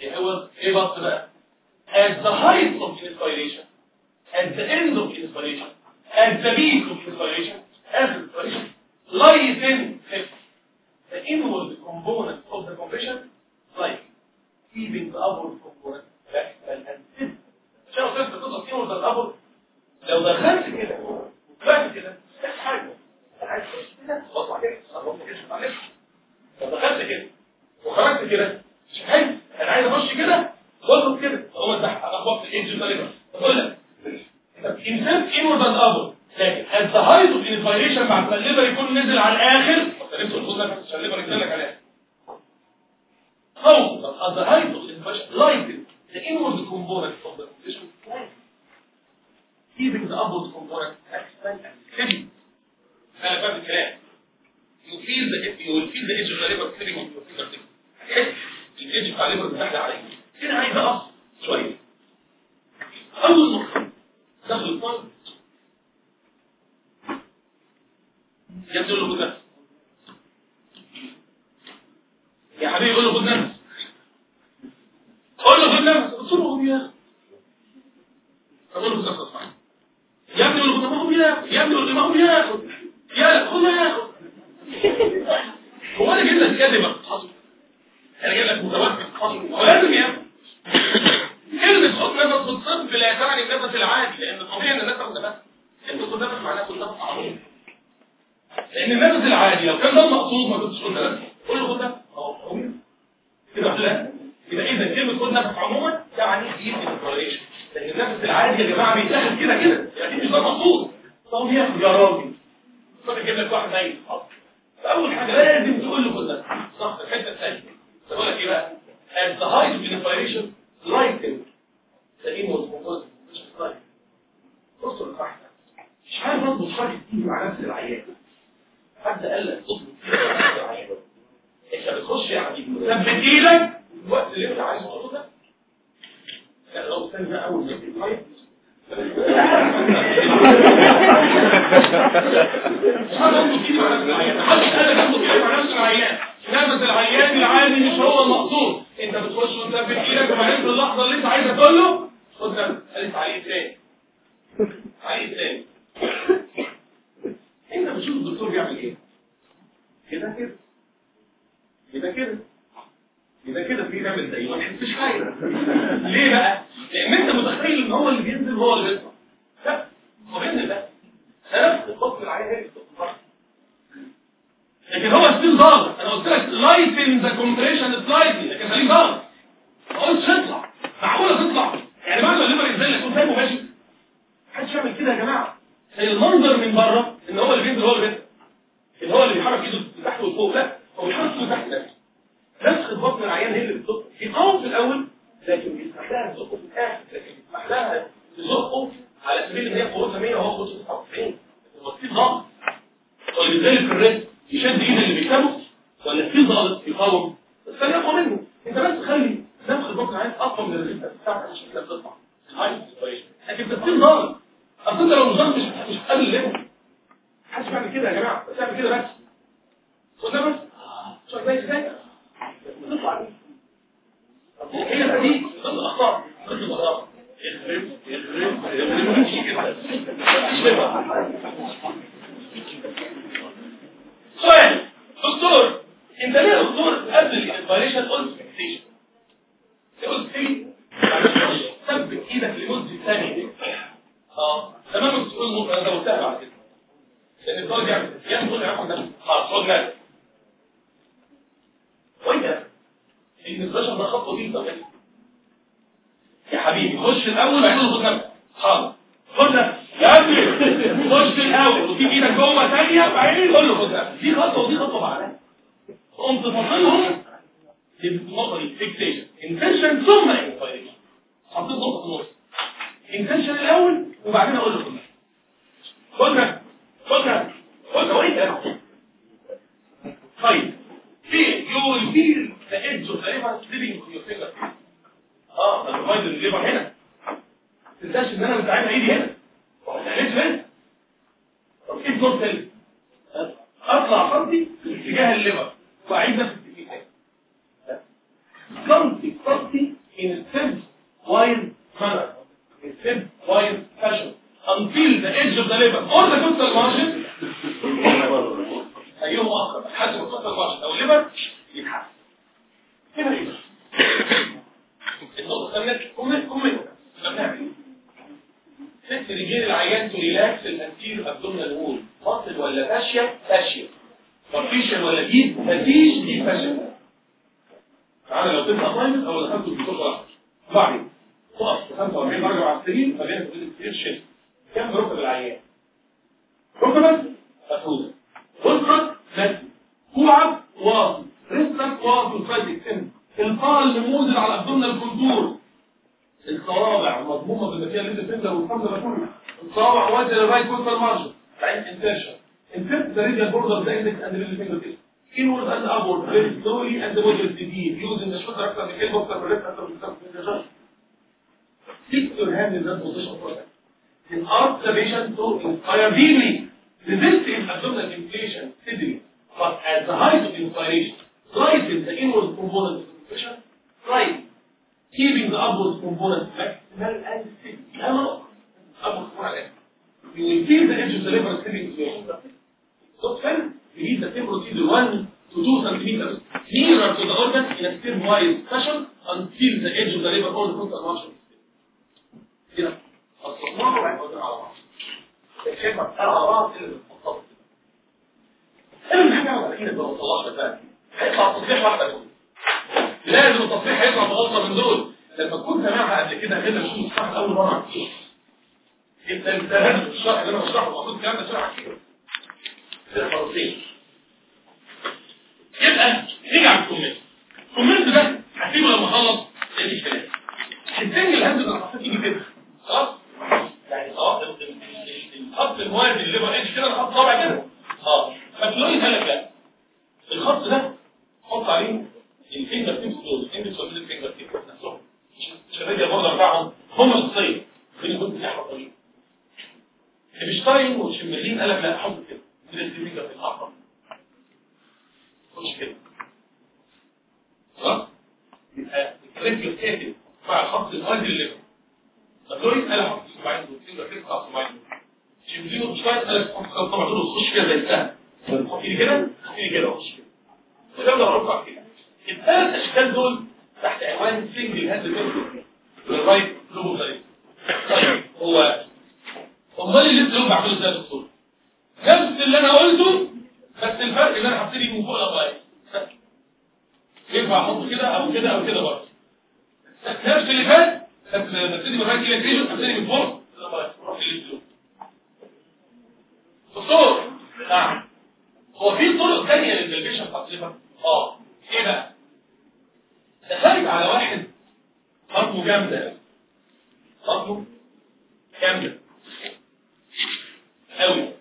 إيه هو إيه بط بقى at the height of inspiration at the end of inspiration at the peak of inspiration as inspiration lies in the inward component of the confession like keeping the upward component back and sit عشان كده بتقدر تنور ده الابر لو دخلت كده وطلعت كده مش حاجة عايز كده خلاص عليك خلاص معلش لو دخلت كده وخرجت كده مش حلو أنا عايز اخش كده واخد كده. اقوم تحت على خط الانجل فايبر أقول لك الانسان انورد اند ابورد لكن التهايد اوف انفايليشن مع السليفر يكون نزل على الآخر. وصلت لك عشان السليفر رجع لك عليها. فوق التهايد اوف انفايليشن لايتد the inward component of the position keeping the upward component extend and أنا فاهم الكلام. You feel the you will feel the edge of the الايدج بتاع الليبر بتاعي عليه هنا عايز اقف شوية اول نقطه دخل الطالب يبدو له خد نفس يا حبيبي قول له خد نفس قول له خد نفس قلت له يا أقول له خد نفس يا ابني قول له نفس هو بياخد يا ابني قول له ما هو بياخد يا خد ياخد هو أنا لك كذبه حصل أنا جايب خد نفس في لا تعني النفس العادي لأن طبيعي إن الناس تاخد نفس أنت خد نفس معناه خد نفس عظيم. لأن النفس العادي لو كان ده المقصود ما كنتش قلت لك قول له خد نفس طويل. كده لا. يبقى إذا كلمة خد نفس عموما يعني deep inspiration لأن النفس العادي يا جماعة بيتاخد كده كده. يعني مش ده المقصود طب ياخد يا راجل. فأول حاجة لازم تقول له خد نفس صح الحتة الثانية بقول إيه بقى at the height of inspiration lighten سليم ومفروض مش light بصوا للفحص مش عارف اضبط حاجة كتير مع نفس العيان حد قال لك اضبط نفس العيان انت بتخش يا حبيبي. ثبت إيدك الوقت اللي انت عايزه تقوله ده. لا لو استنى أول ما تتغير حد قال لك اضبط ايدي مع نفس العيان نفس العيان العادي مش هو المقصود انت بتخش وتثبت إيدك وبعدين في اللحظة اللي انت عايزها تقول خد نفس قالت عليه تاني عليه تاني انت بتشوف الدكتور بيعمل إيه؟ كده كده. كده كده. كده كده في بيعمل زي ما تحسش حاجة ليه بقى؟ لأن انت متخيل إن هو اللي بينزل هو اللي بيطلع. لا هو بينزل ده. الضغط العالي هي الضغط لكن هو still ضاغط أنا قلت لك lighten the compression slightly لكن خليه ضاغط ما قلتش اطلع معقولة تطلع. يعني ما ال liver ينزل لك تقوم ماشي محدش يعمل كده يا جماعة. المنظر من بره إن هو اللي بينزل هو اللي بينزل. ان هو اللي بيحرك إيده لتحت ولفوق لا هو بيحرك إيده لتحت نفسه نفس بطن العيان هي اللي بتزق بيقاوم في الأول لكن بيسمح لها تزقه في الآخر لكن بيسمح لها تزقه على سبيل إن هي قوتها 100 وهو قوته 99 هو في ضغط اللي في الرزق. يشد ايد اللي بيكتبه ولا ضغط يقاوم؟ بس اقوى منه. انت بس خلي نفس البطن العيان اقوى من الرزق بتاعك عشان كده بتطلع لكن بتصير ضغط اصل انت لو نظام مش مش قابل الليفر محدش بيعمل كده يا جماعة. بس اعمل كده بس. قلنا بس. شوف زي إزاي بتطلع دي. هي دي الأخطاء. ضد الأخطاء. يخرب يخرب يخرب. سؤال. دكتور انت ليه دكتور قبل ال inspiration قلت fixation قلت إيه؟ لما ابتدي من الرايت كده كريشن هبتدي من فوق. دكتور نعم. هو في طرق ثانية للبيشن تقريبا آه. إيه بقى؟ دخلت على واحد خطوة جامدة. خطوة جامدة. قوي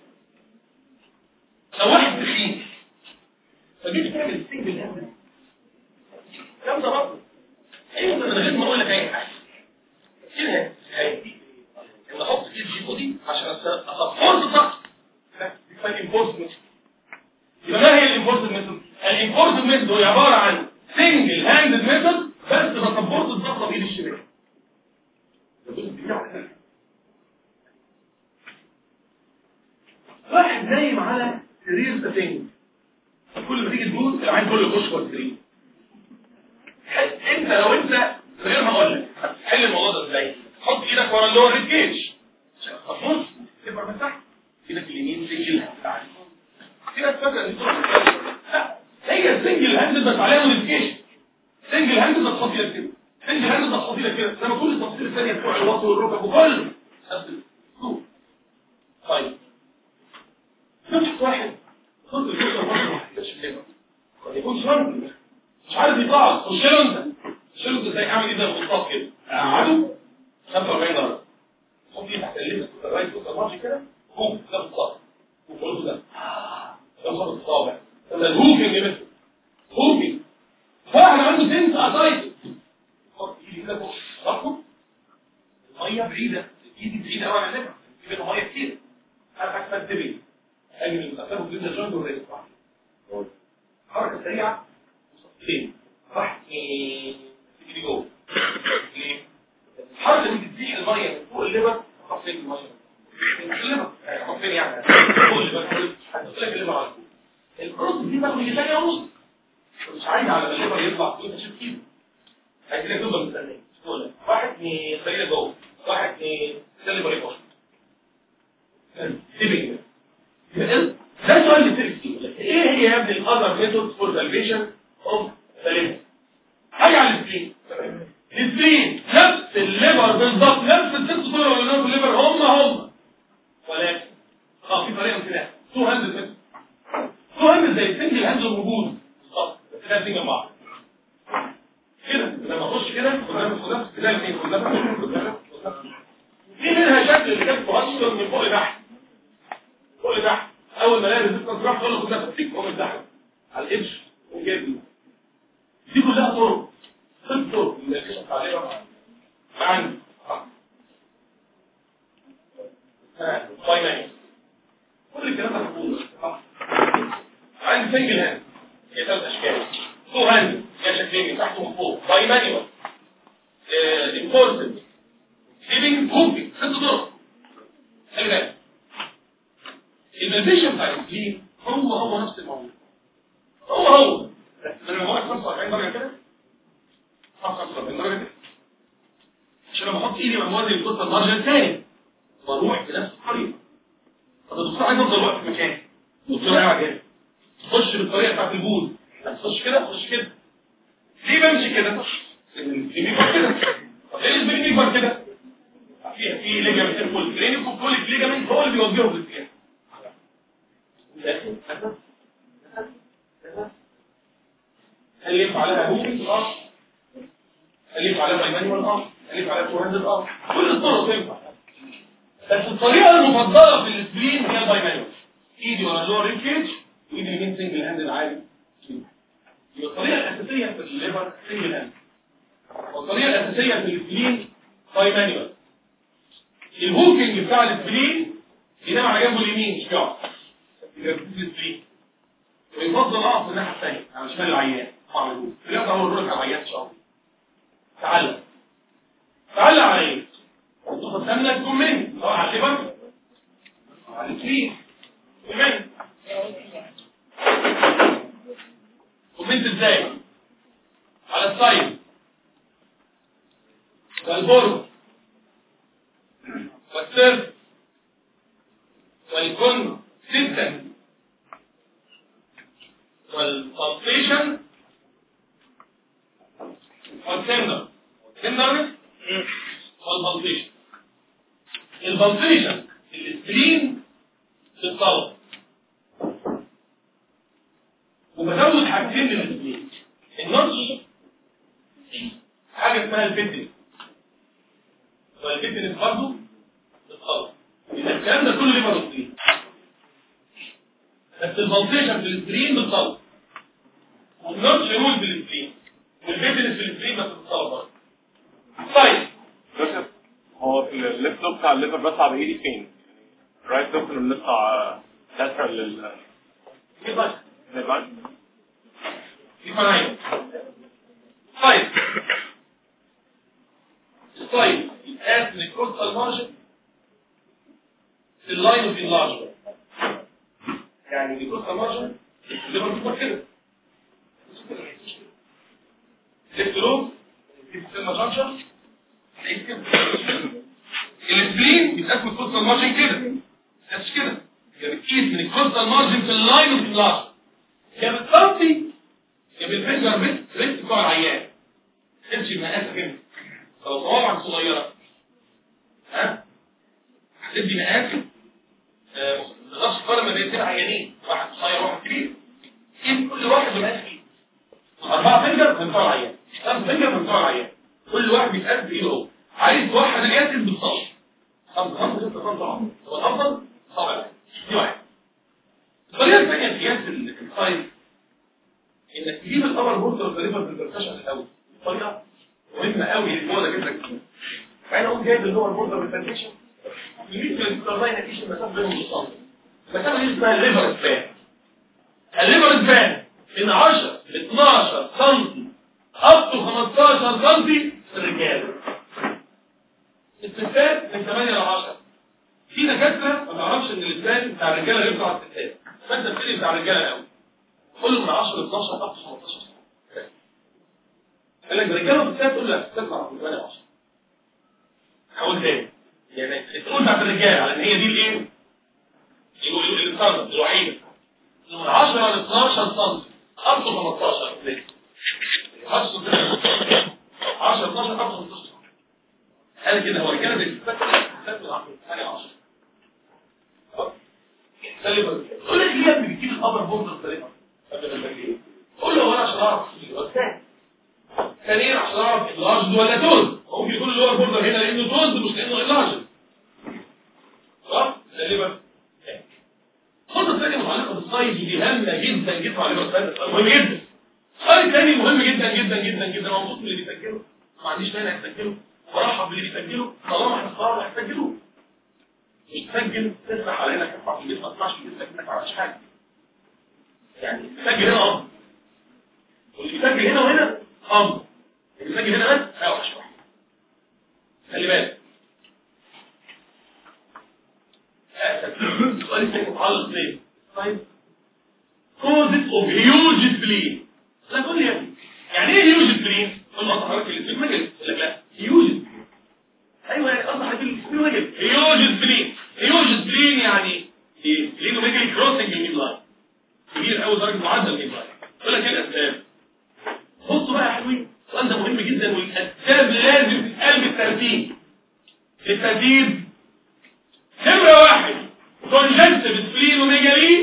لو واحد تخين فجيت تعمل السنجل هاند جامده برضه أيوه من غير ما أقول لك أي حاجة. كده هيدي ان أحط فيه الجي بودي عشان اصفر الضغط دي اسمها الانفورسمنت يبقى ما هي الانفورسمنت الانفورسمنت هي عباره عن سنجل هاند ميثود بس بسبورت الضغطه بايد الشمال واحد نايم على سرير سفنج كل ما تيجي تبوس العين كله يخش جوه السرير انت لو انت من غير ما أقول لك هتحل الموضوع ده إزاي حط إيدك ورا اللي هو الريد جيج هتبص تبقى من تحت. إيدك اليمين سجل في ناس فاكره ان لا هي السنجل هاند بس عليها موديفيكيشن سنجل هاند ده تفاصيل كده سنجل هاند ده تفاصيل كده انما كل التفاصيل الثانية بتوع الوسط والركب وكله طيب. نفتح واحد. خد الجزء برضه ما حكيتش كده قد يكون شرط مش عارف يطلع. خش له انت. انت زي اعمل إيه ده بالخطاط كده أقعده؟ 45 درجه حط ايدي تحت اللبس الرايت فوق المارج كده. هوب ده بالظبط وقول ده. ده خط الصابع ده الهوكينج مثل هوكينج واحد عنده سنس اسايتس حط إيدي كده فوق. راسه المية بعيدة. إيدي بعيدة قوي عن اللبس في ميه كتير هتحس تدري أجي من بين الجوينت والريس صح حركة سريعة. وصفين صح تيجي جوه ليه الحركه دي بتزيد المية من فوق اللبن صفين المية. من اللبن صفين يعني. فوق اللبن هتقول لك اللبن على طول الكروس دي تاخد يجي ثانية ونص مش عايز على اللبن يطلع انت شوف كيلو عايزين تفضل مستني تقول واحد خليه جوه واحد سلم ريبوش سيبنج ده. سؤال للتركي إيه هي يا ابني الأذر ميثود فور سالفيشن اوف سليم حاجة على السبرين السبرين نفس الليفر بالظبط نفس الست طرق اللي في الليفر هم هم. ولكن آه في طريقة كده تو هاند تو هاند زي السنجل هاند موجود بالظبط بس ده سنجل بعض كده. لما اخش كده قدام قدام كده الاثنين قدام في منها شكل اللي كانت مؤثر من فوق لتحت. فوق لتحت. أول ما الاقي ريزيستنس راح كله كلها تفكيك ومن تحت. على الإبش. وجايب دي كلها طرق. اللي كشف عليها معانا طيب كل الكلام ده صح عندي سنجل هاند هي ثلاث اشكال تو هاند هي شكلين من تحت ومن فوق باي مانيوال امبورتنت ليفنج كوبي ست طرق خلي بالك الفاليديشن بتاع السليم هو هو نفس الموضوع هو هو بس من المواد 45 درجه كده 45 درجه كده عشان لما أحط إيدي مع مواد القصة الدرجه الثاني وأروح بنفس الطريقة. طب الدكتور عايز افضل واقف في مكاني قاعد كده تخش بالطريقة بتاعت البول. تخش كده تخش كده. ليه بمشي كده؟ بيكبر كده. طب ليه الاسبرين بيكبر كده؟ في في ليجامنت الكل. لأن الكل ليجامنت هو اللي بيوجهه بالاتجاه. هل ينفع عليها هوبي؟ عليها bimanual؟ آه هل ينفع عليها two hand؟ آه كل الطرق تنفع. بس الطريقة المفضلة في ال spleen هي ال bimanual إيدي ورا ال lower rib cage وإيدي اليمين single hand العادي. يبقى الطريقة الأساسية في ال liver single hand والطريقة الأساسية في ال spleen bimanual ال hooking بتاع ال spleen ينام على جنبه اليمين مش بيقع السبرين ويفضل أقف الناحية الثانية على شمال العيان اعمل الرياضه هو الرول على العيان ان شاء الله تعلق تعلق على إيه؟ وتاخد سمنه تكون مني. سواء على الليفر أو على كمان كومنت إزاي؟ على السايد والبورو والسيرف والكون سيستم والبلطيشن والتندر تندر والبلطيشن البلطيشن السكرين للطلب وبزود حاجتين للسكرين النص حاجة اسمها الفتن والفتن برضه للطلب إذا الكلام ده كله ليه مرضين بس البلطيشن في السكرين بالطلب والنص يرول بالسكرين السكرين بس بالطلب برضه طيب هو في الليفت لوب بتاع الليفر بسعى بايدي فين؟ رايت لوب اللي بنطلع لاترال لل في بس. في فنايل طيب. طيب. الآن نكروس المارجن في اللاين وفي اللارج يعني نكروس المارجن اللي بنقول كده. ليفت لوب في سيلما جانشن السبلين بيتقسم الكروس المارجن كده مش كده يبقى بتقيس من الكروس المارجن في اللاين وفي اللارج يا بالصوتي يا بالفينجر بيت ريست بتوع العيان تمشي بمقاسك انت لو صوابعك صغيره ها هتدي مقاس ما تقدرش تقارن ما بين اثنين عيانين واحد قصير وواحد كبير كل واحد بمقاس ايده اربعه فينجر من بتوع العيان خمس فينجر من بتوع العيان كل واحد بيتقاس بايده هو عايز توحد القياس بالصوت خمسه خمسه سته خمسه عشرة هو الافضل صابع دي واحد. الطريقة الثانية لقياس ال size إنك تجيب ال upper border تقريبا بال percussion الأول. طريقة مهمة قوي اللي هو ده جدا. فانا أقوم جايب ال lower border بال percussion يمين من ال line اكيش المسافه بينهم بالسنتي المسافه دي اسمها الليفر سبان الليفر سبان من 10 ل 12 سم to 15 سم في الرجاله الستات من 8 ل 10 في دكاترة ما تعرفش إن الاسنان بتاع الرجالة غير بتاع الستات فأنت بتبتدي بتاع الرجالة الأول كل من 10 ل 12 اب 15 قال لك الرجالة والستات تقول لك تطلع من 8 ل 10 حاول تاني. يعني تقول بتاعت الرجالة على إن هي دي الإيه؟ الوحيده من 10 ل 12 سم اب 15 ليه؟ 10 12 اب 15 قال كده هو الرجاله بتستخدم الستات من 10 ل 10 سليبر قول لك ليه بتجيب الأبر بوردر سليبر قول له أنا عشان أعرف. ثانيا عشان أعرف اللارج ولا توز ممكن يكون اللور بوردر هنا لأنه توز مش لأنه اللارج صح؟ سليبر النقطه الثانية متعلقة بالسايز ودي هامه جدا جدا على السؤال مهم جدا. السؤال الثاني مهم جدا جدا جدا جدا. مبسوط من اللي بيسجله ما عنديش مانع اسجله برحب باللي بيسجله طالما هتختار هتسجله تسجل تسمح على انك في البيت ما في البيت ما تعملش حاجة يعني تسجل هنا أمر. واللي بيسجل هنا وهنا أمر. اللي بيسجل هنا بس اوحش واحد. خلي بالك. السؤال الثاني متعلق بايه؟ طيب. Causes of huge spleen لا تقول لي يا ابني. يعني إيه huge spleen؟ قول له حضرتك اللي في المجال يقول لك لا huge أيوه قصدي حضرتك في المجال huge spleen huge spleen يعني إيه؟ لأنه مجال crossing ال mid line كبير قوي درجة معدل ال mid line يقول لك إيه الاسباب؟ بصوا بقى يا حلوين السؤال ده مهم جدا والاسباب لازم تتقال بالترتيب. الترتيب نمرة واحد congestive splenomegaly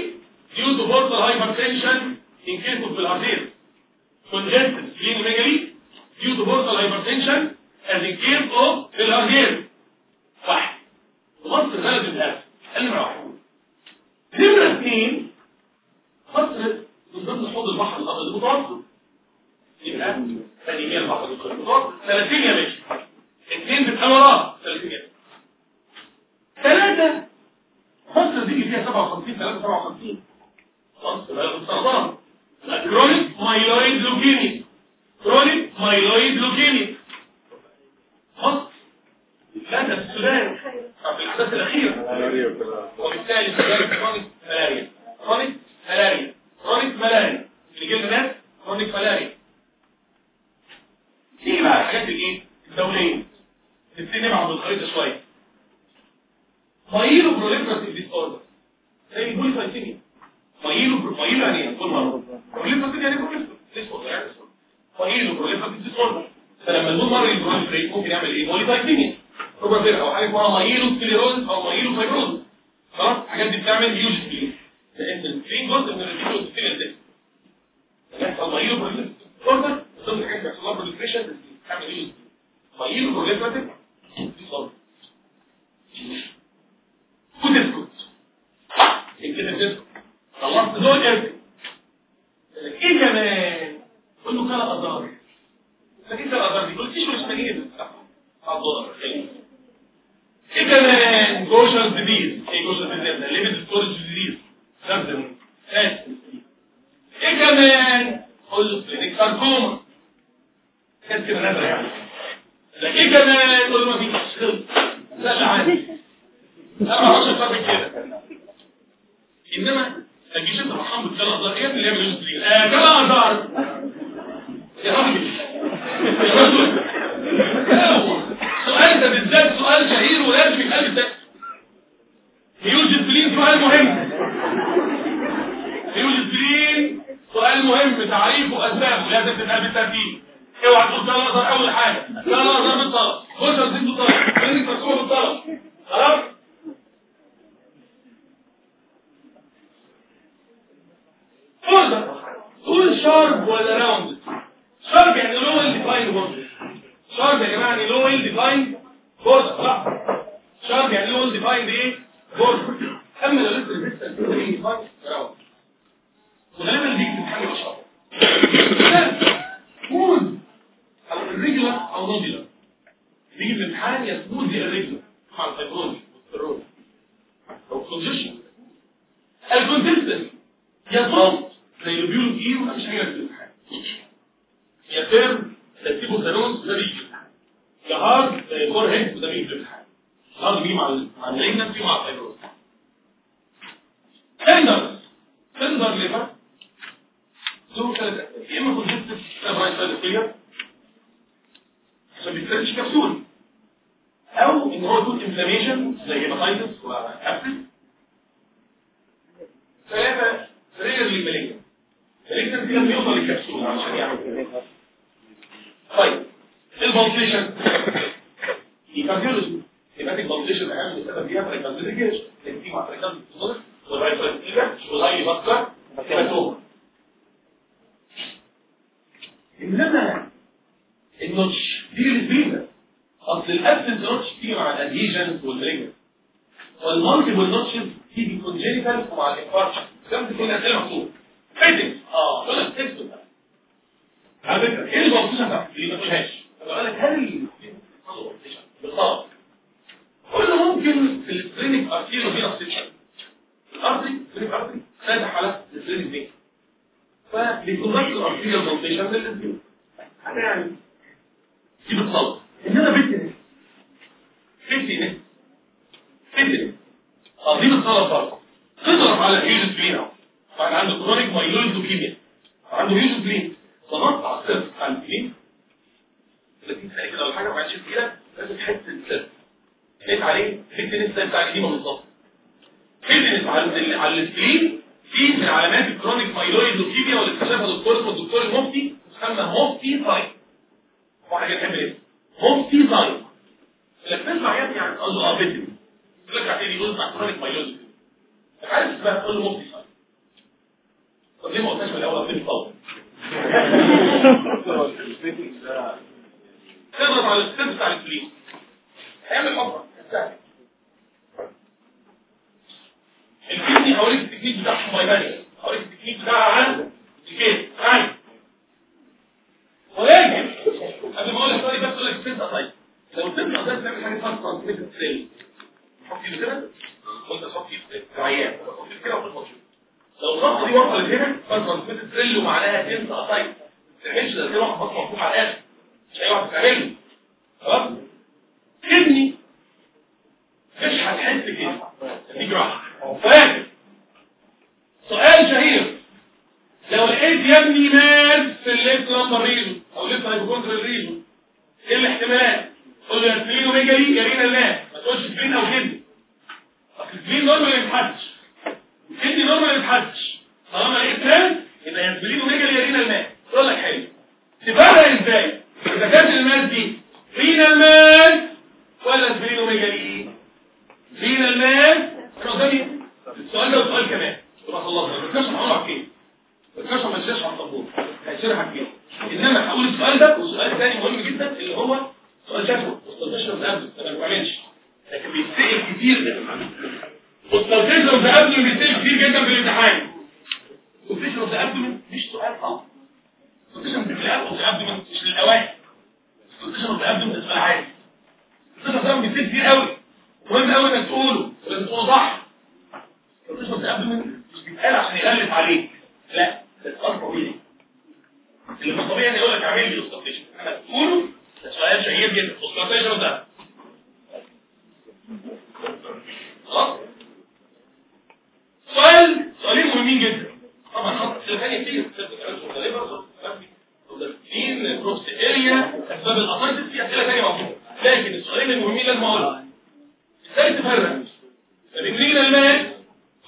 due to portal hypertension in case of Philadelphia. Congestive splenomegaly due to portal hypertension as in case of Philadelphia. واحد مصر بلد الهاتف نمرة واحد نمرة اثنين مصر من ضمن حوض البحر الأبيض المتوسط يبقى ثاني هي البحر المتوسط 30 يا باشا اثنين بالامارات 30 يا ثلاثة مصر دي فيها 57 3 57 مصر بلد السرطان كرونيك مايلويد لوكيميا كرونيك مايلويد لوكيميا في السودان في الأحداث الأخيرة وبالتالي كرونيك ملاريا كرونيك ملاريا chronic ملاريا اللي جه الناس كرونيك ملاريا تيجي بقى الحاجات الايه الدولية نبتدي نبعد بالخريطة شوية myeloproliferative disorder زي ال polycythemia myelo pro myelo يعني إيه proliferative يعني proliferative order يعني myeloproliferative disorder فلما ال bone marrow ي proliferate ممكن يعمل إيه polycythemia rubra vera أو حاجة اسمها myelosclerosis أو myelofibrosis خلاص الحاجات دي بتعمل huge spleen لأن ال spleen جزء من ال reticulo spleen ده يحصل myeloproliferative order ضمن حاجات بيحصل لها proliferation بتعمل huge myeloproliferative disorder وتسكت انت تسكت خلصت دول إيه كمان؟ قول له kala azar فاكر kala azar دي قلت مش مجيب إيه كمان؟ جوشر ديزيز إيه جوشر ده ليميت ستورج إيه؟ كمان؟ قول له كلينيك كانت كده نادرة يعني. إيه كمان؟ قول له ما فيش. لا لا عادي. لا ما كده. إنما ما تجيش انت فرحان بالثلاث ازهار إيه اللي يعمل يوسف آه ثلاث ازهار يا راجل. يا سؤال ده بالذات سؤال شهير ولازم يتقال بالذات يوجد بلين سؤال مهم. يوجد بلين سؤال مهم تعريفه واسبابه لازم تتقال بالترتيب اوعى تقول ثلاث ازهار أول حاجة. ثلاث ازهار بالطلب. خش ازيد بالطلب. كلينيك مرسومه بالطلب. خلاص؟ اوردر تقول شارب ولا راوند شارب يعني لو ويل ديفايند شارب يا جماعة يعني لو ويل ديفايند بوردر لا شارب يعني لو ويل ديفايند إيه بوردر لو لسه لسه ديفايند راوند وغالبا دي بتتحمل اشهر مود أو الريجولار أو نوديلر بيجي في الامتحان يا سموز يا الريجولار مع الفيبروز والستيرويد أو الكونجيشن الكونسيستنسي يا صوت زي اللي بيقولوا إيه مش حاجة في الامتحان يا فيرم ترتيبه ثانوس ده بيجي. الامتحان يا هارد وده بيجي. مع مع الليجنسي ومع الفيبروز تندر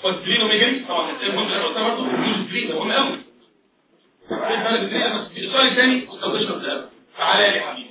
فالسلين وميجري طبعا السلين مهم لأنه قلتها برضه مش السلين مهم قوي بالنسبة الثاني مستوى الشرط الأول تعالى لي حبيبي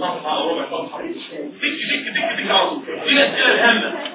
صفحه أو ربع صفحه بك بك بك بك على طول. دي الاسئله الهامه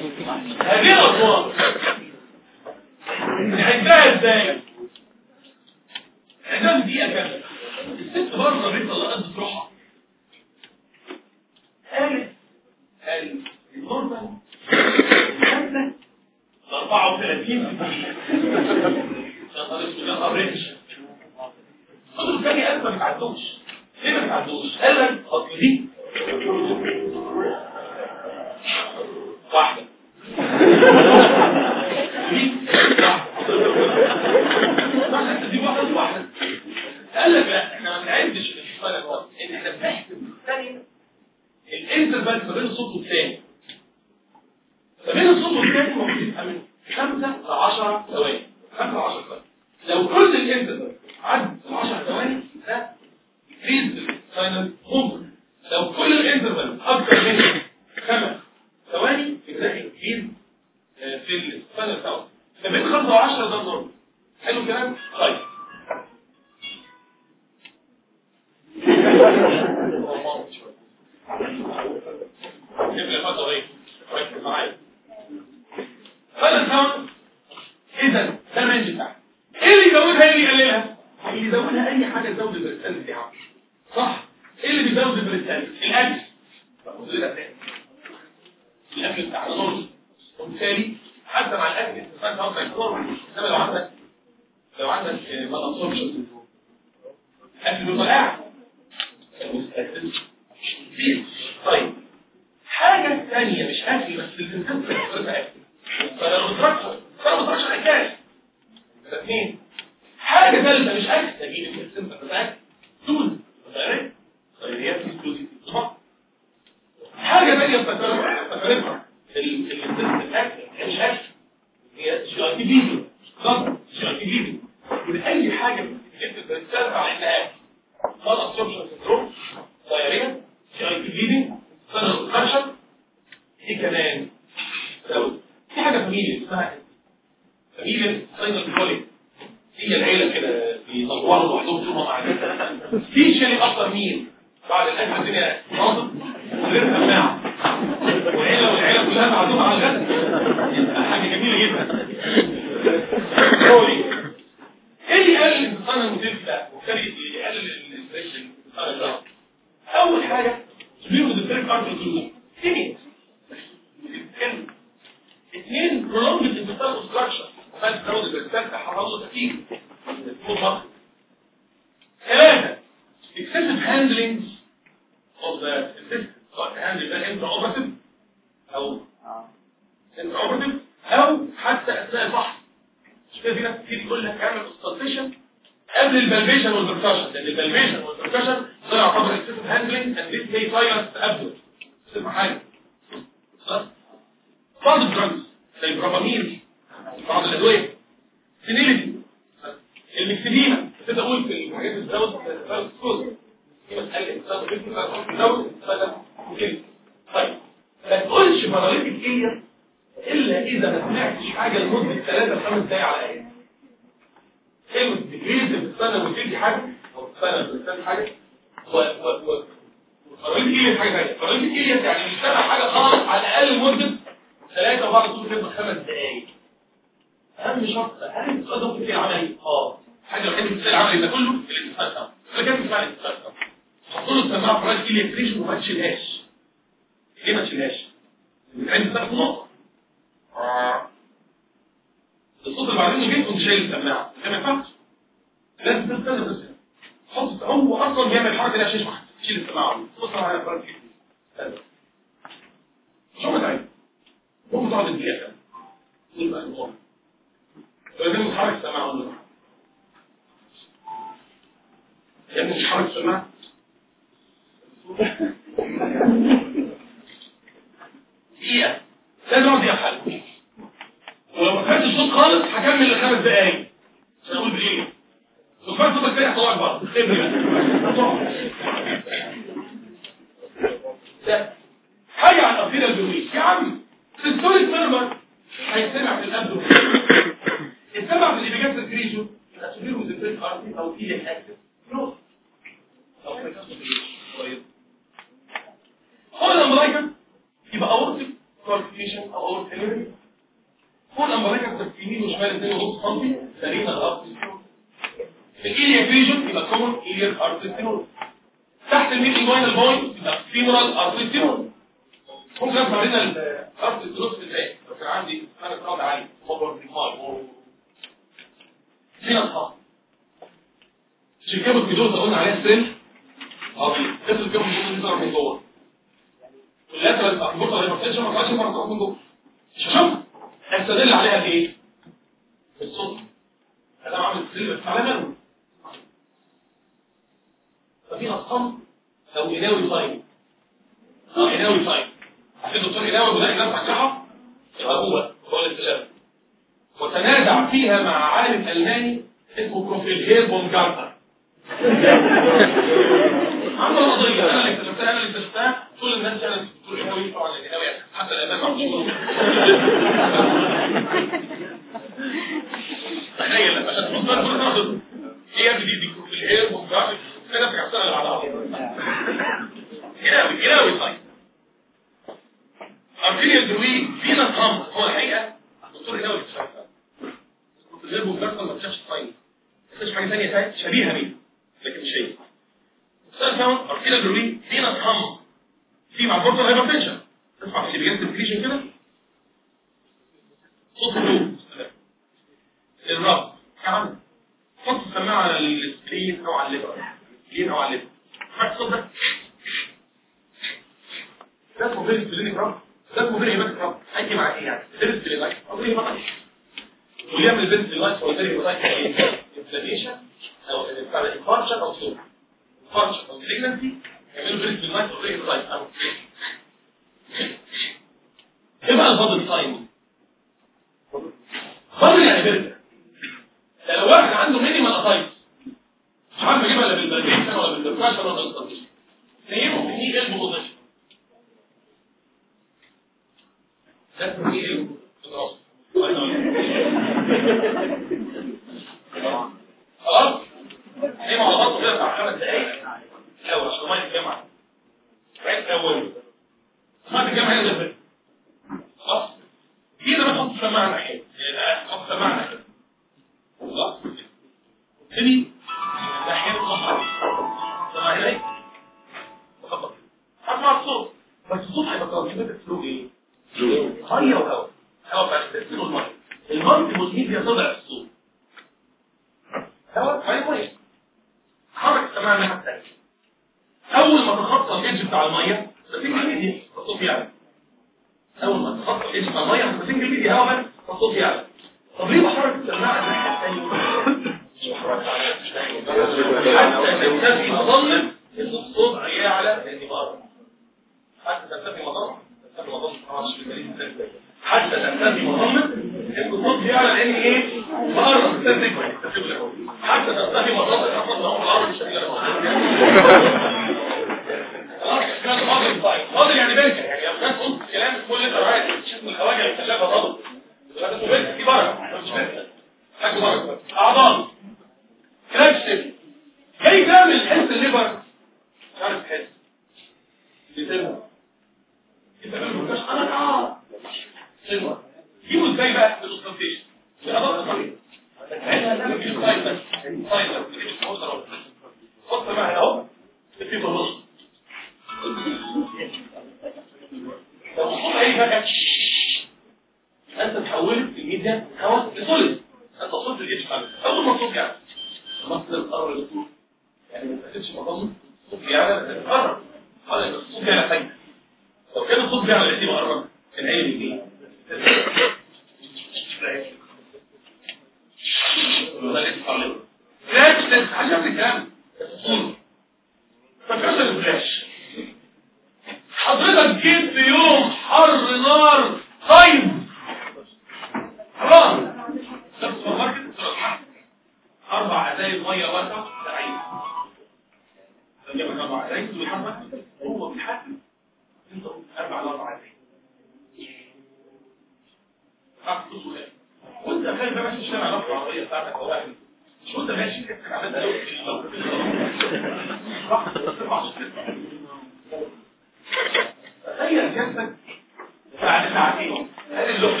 ساعتين هل اللغز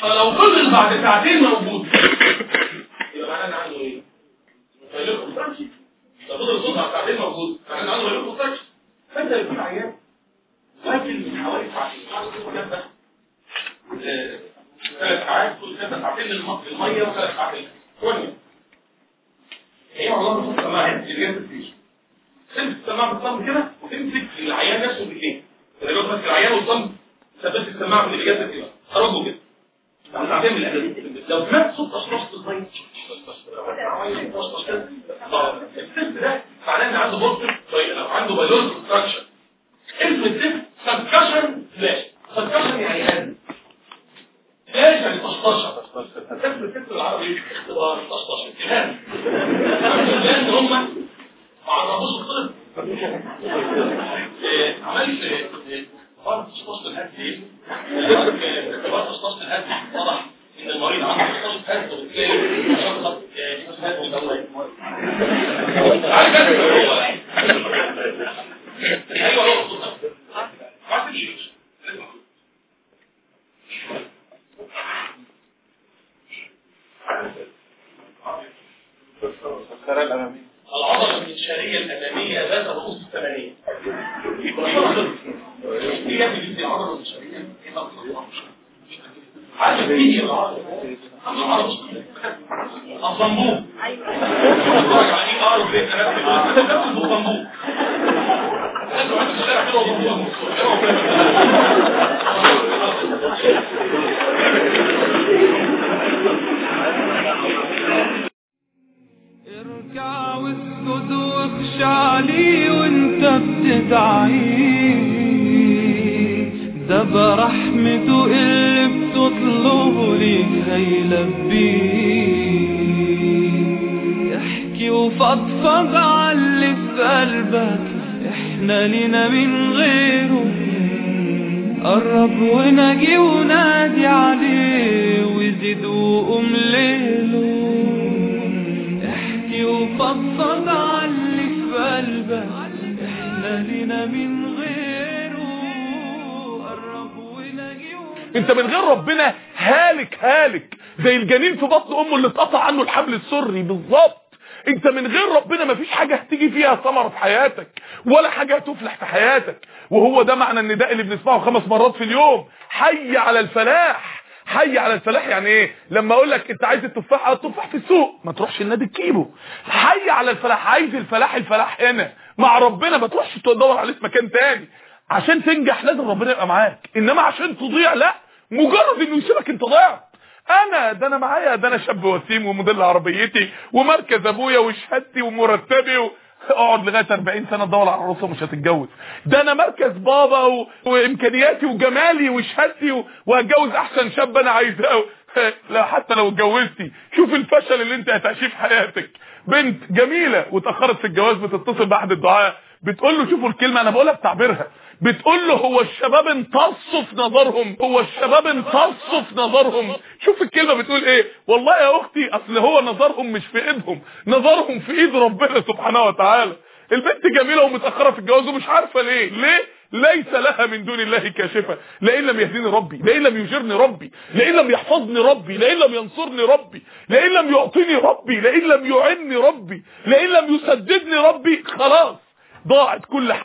فلو فضل بعد ساعتين موجود بنسمعه خمس مرات في اليوم. حي على الفلاح. حي على الفلاح يعني إيه؟ لما أقول لك أنت عايز التفاح التفاح في السوق. ما تروحش النادي تجيبه حي على الفلاح. عايز الفلاح الفلاح هنا. مع ربنا ما تروحش تدور عليه في مكان تاني. عشان تنجح لازم ربنا يبقى معاك. إنما عشان تضيع لا. مجرد إنه يسيبك أنت ضيعت أنا ده أنا معايا ده أنا شاب وسيم وموديل عربيتي ومركز أبويا وشهادتي ومرتبي و... اقعد لغاية 40 سنة تدور على عروسه مش هتتجوز. ده أنا مركز بابا و... وإمكانياتي وجمالي وشهادتي و... وهتجوز أحسن شاب أنا عايزاه لا حتى لو اتجوزتي. شوف الفشل اللي أنت هتعيشيه في حياتك. بنت جميلة واتأخرت في الجواز بتتصل بأحد الدعاء. بتقول له شوفوا الكلمة أنا بقولها بتعبيرها. بتقول له هو الشباب امتصوا في نظرهم هو الشباب امتصوا في نظرهم. شوف الكلمة بتقول إيه؟ والله يا أختي أصل هو نظرهم مش في إيدهم نظرهم في إيد ربنا سبحانه وتعالى. البنت جميلة ومتأخرة في الجواز ومش عارفة ليه. ليه؟ ليس لها من دون الله كاشفة. لئن لم يهديني ربي لئن لم يجرني ربي لئن لم يحفظني ربي لئن لم ينصرني ربي لئن لم يعطيني ربي لئن لم يعني ربي لئن لم يسددني ربي خلاص ضاعت كل حاجة.